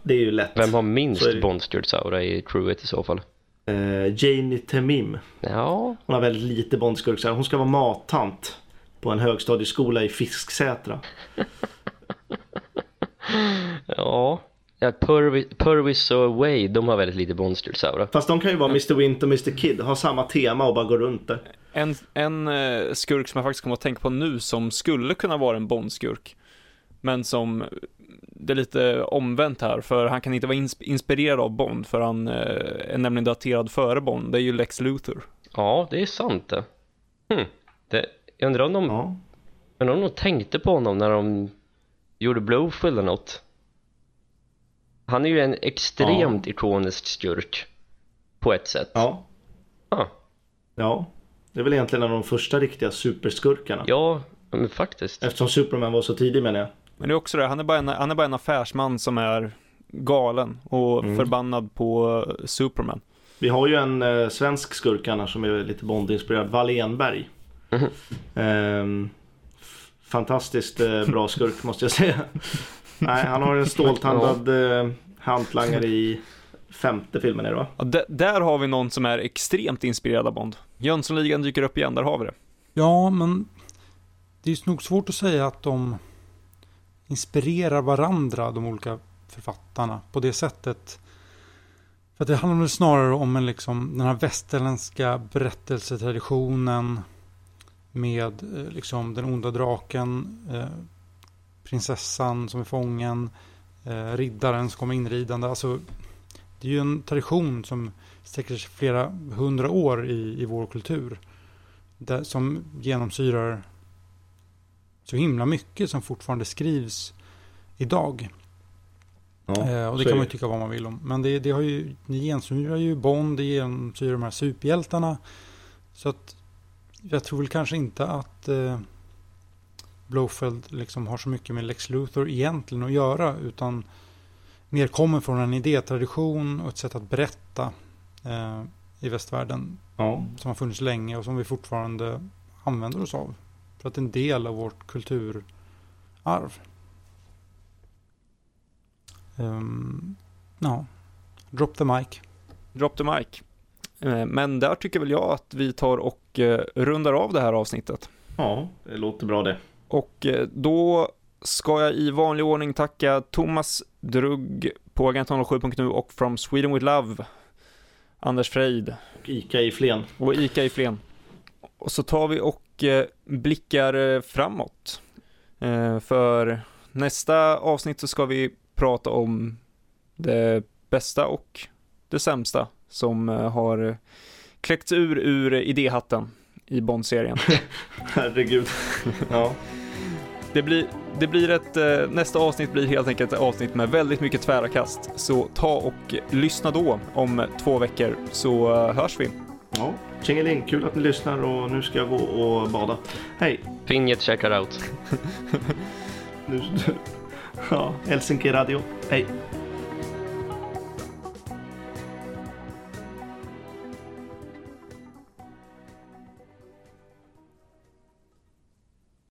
Det är ju lätt. Vem har minst det. Bondskurks-aura i crewet i så fall? Eh, Janie Temim. Ja, Hon har väldigt lite Bondskurk. Hon ska vara mattant. På en högstadieskola i Fisksätra. ja. ja Purvis, Purvis och Wade, de har väldigt lite Bondskurks-aura. Fast de kan ju vara Mr. Wint och Mr. Kid. Ha samma tema och bara gå runt där. En, en eh, skurk som jag faktiskt kommer att tänka på nu som skulle kunna vara en Bond-skurk. Men som, det är lite omvänt här, för han kan inte vara ins- inspirerad av Bond, för han eh, är nämligen daterad före Bond. Det är ju Lex Luthor. Ja, det är sant det. Hm. det jag undrar om de, Ja. undrar om de tänkte på honom när de gjorde Blowfield eller något. Han är ju en extremt ikonisk skurk. På ett sätt. Ja. Ah, Ja. Det är väl egentligen en av de första riktiga superskurkarna. ja, men faktiskt. Eftersom Superman var så tidig menar jag. Men det är också det, han är bara en, han är bara en affärsman som är galen och Mm. förbannad på eh, Superman. Vi har ju en eh, svensk skurk annars som är lite Bond-inspirerad. Wallenberg. Mhm. Ehm, fantastiskt eh, bra skurk måste jag säga. Nej, han har en ståltandad eh, hantlangare i femte filmen är det va? Ja, där har vi någon som är extremt inspirerad av Bond. Jönssonligan dyker upp igen, där har vi det. Ja, men det är nog svårt att säga att de inspirerar varandra, de olika författarna, på det sättet. För att det handlar väl snarare om en liksom, den här västerländska berättelsetraditionen med eh, liksom, den onda draken, eh, prinsessan som är fången, eh, riddaren som kommer inridande. Alltså, det är ju en tradition som sträcker sig flera hundra år i, i vår kultur. Där, som genomsyrar så himla mycket som fortfarande skrivs idag. eh, och det kan man ju tycka vad man vill om. Men det, det har ju, det genomsyrar ju Bond, det genomsyrar de här superhjältarna. Så att jag tror väl kanske inte att eh, Blowfeld liksom har så mycket med Lex Luthor egentligen att göra utan mer kommer från en idétradition och ett sätt att berätta eh, i västvärlden Ja. som har funnits länge och som vi fortfarande använder oss av. För att en del av vårt kulturarv. Um, ja, drop the mic. Drop the mic. Eh, Men där tycker väl jag att vi tar och eh, rundar av det här avsnittet. ja, det låter bra det. Och eh, då ska jag i vanlig ordning tacka Thomas Drugg på Agent 07.nu och From Sweden With Love, Anders Freid Och Ica i Flen. och Ica i Flen. Och så tar vi och eh, blickar eh, framåt. Eh, För nästa avsnitt så ska vi prata om det bästa och det sämsta som har kläckts ur ur idéhatten i Bond-serien. Herregud. ja. Det blir, det blir ett, nästa avsnitt blir helt enkelt ett avsnitt med väldigt mycket tvära kast. Så ta och lyssna då om två veckor så hörs vi. Ja. Tjingeling, kul att ni lyssnar och nu ska jag gå och bada. Hej! Pinget checkar out. Ja, Helsinki Radio. Hej!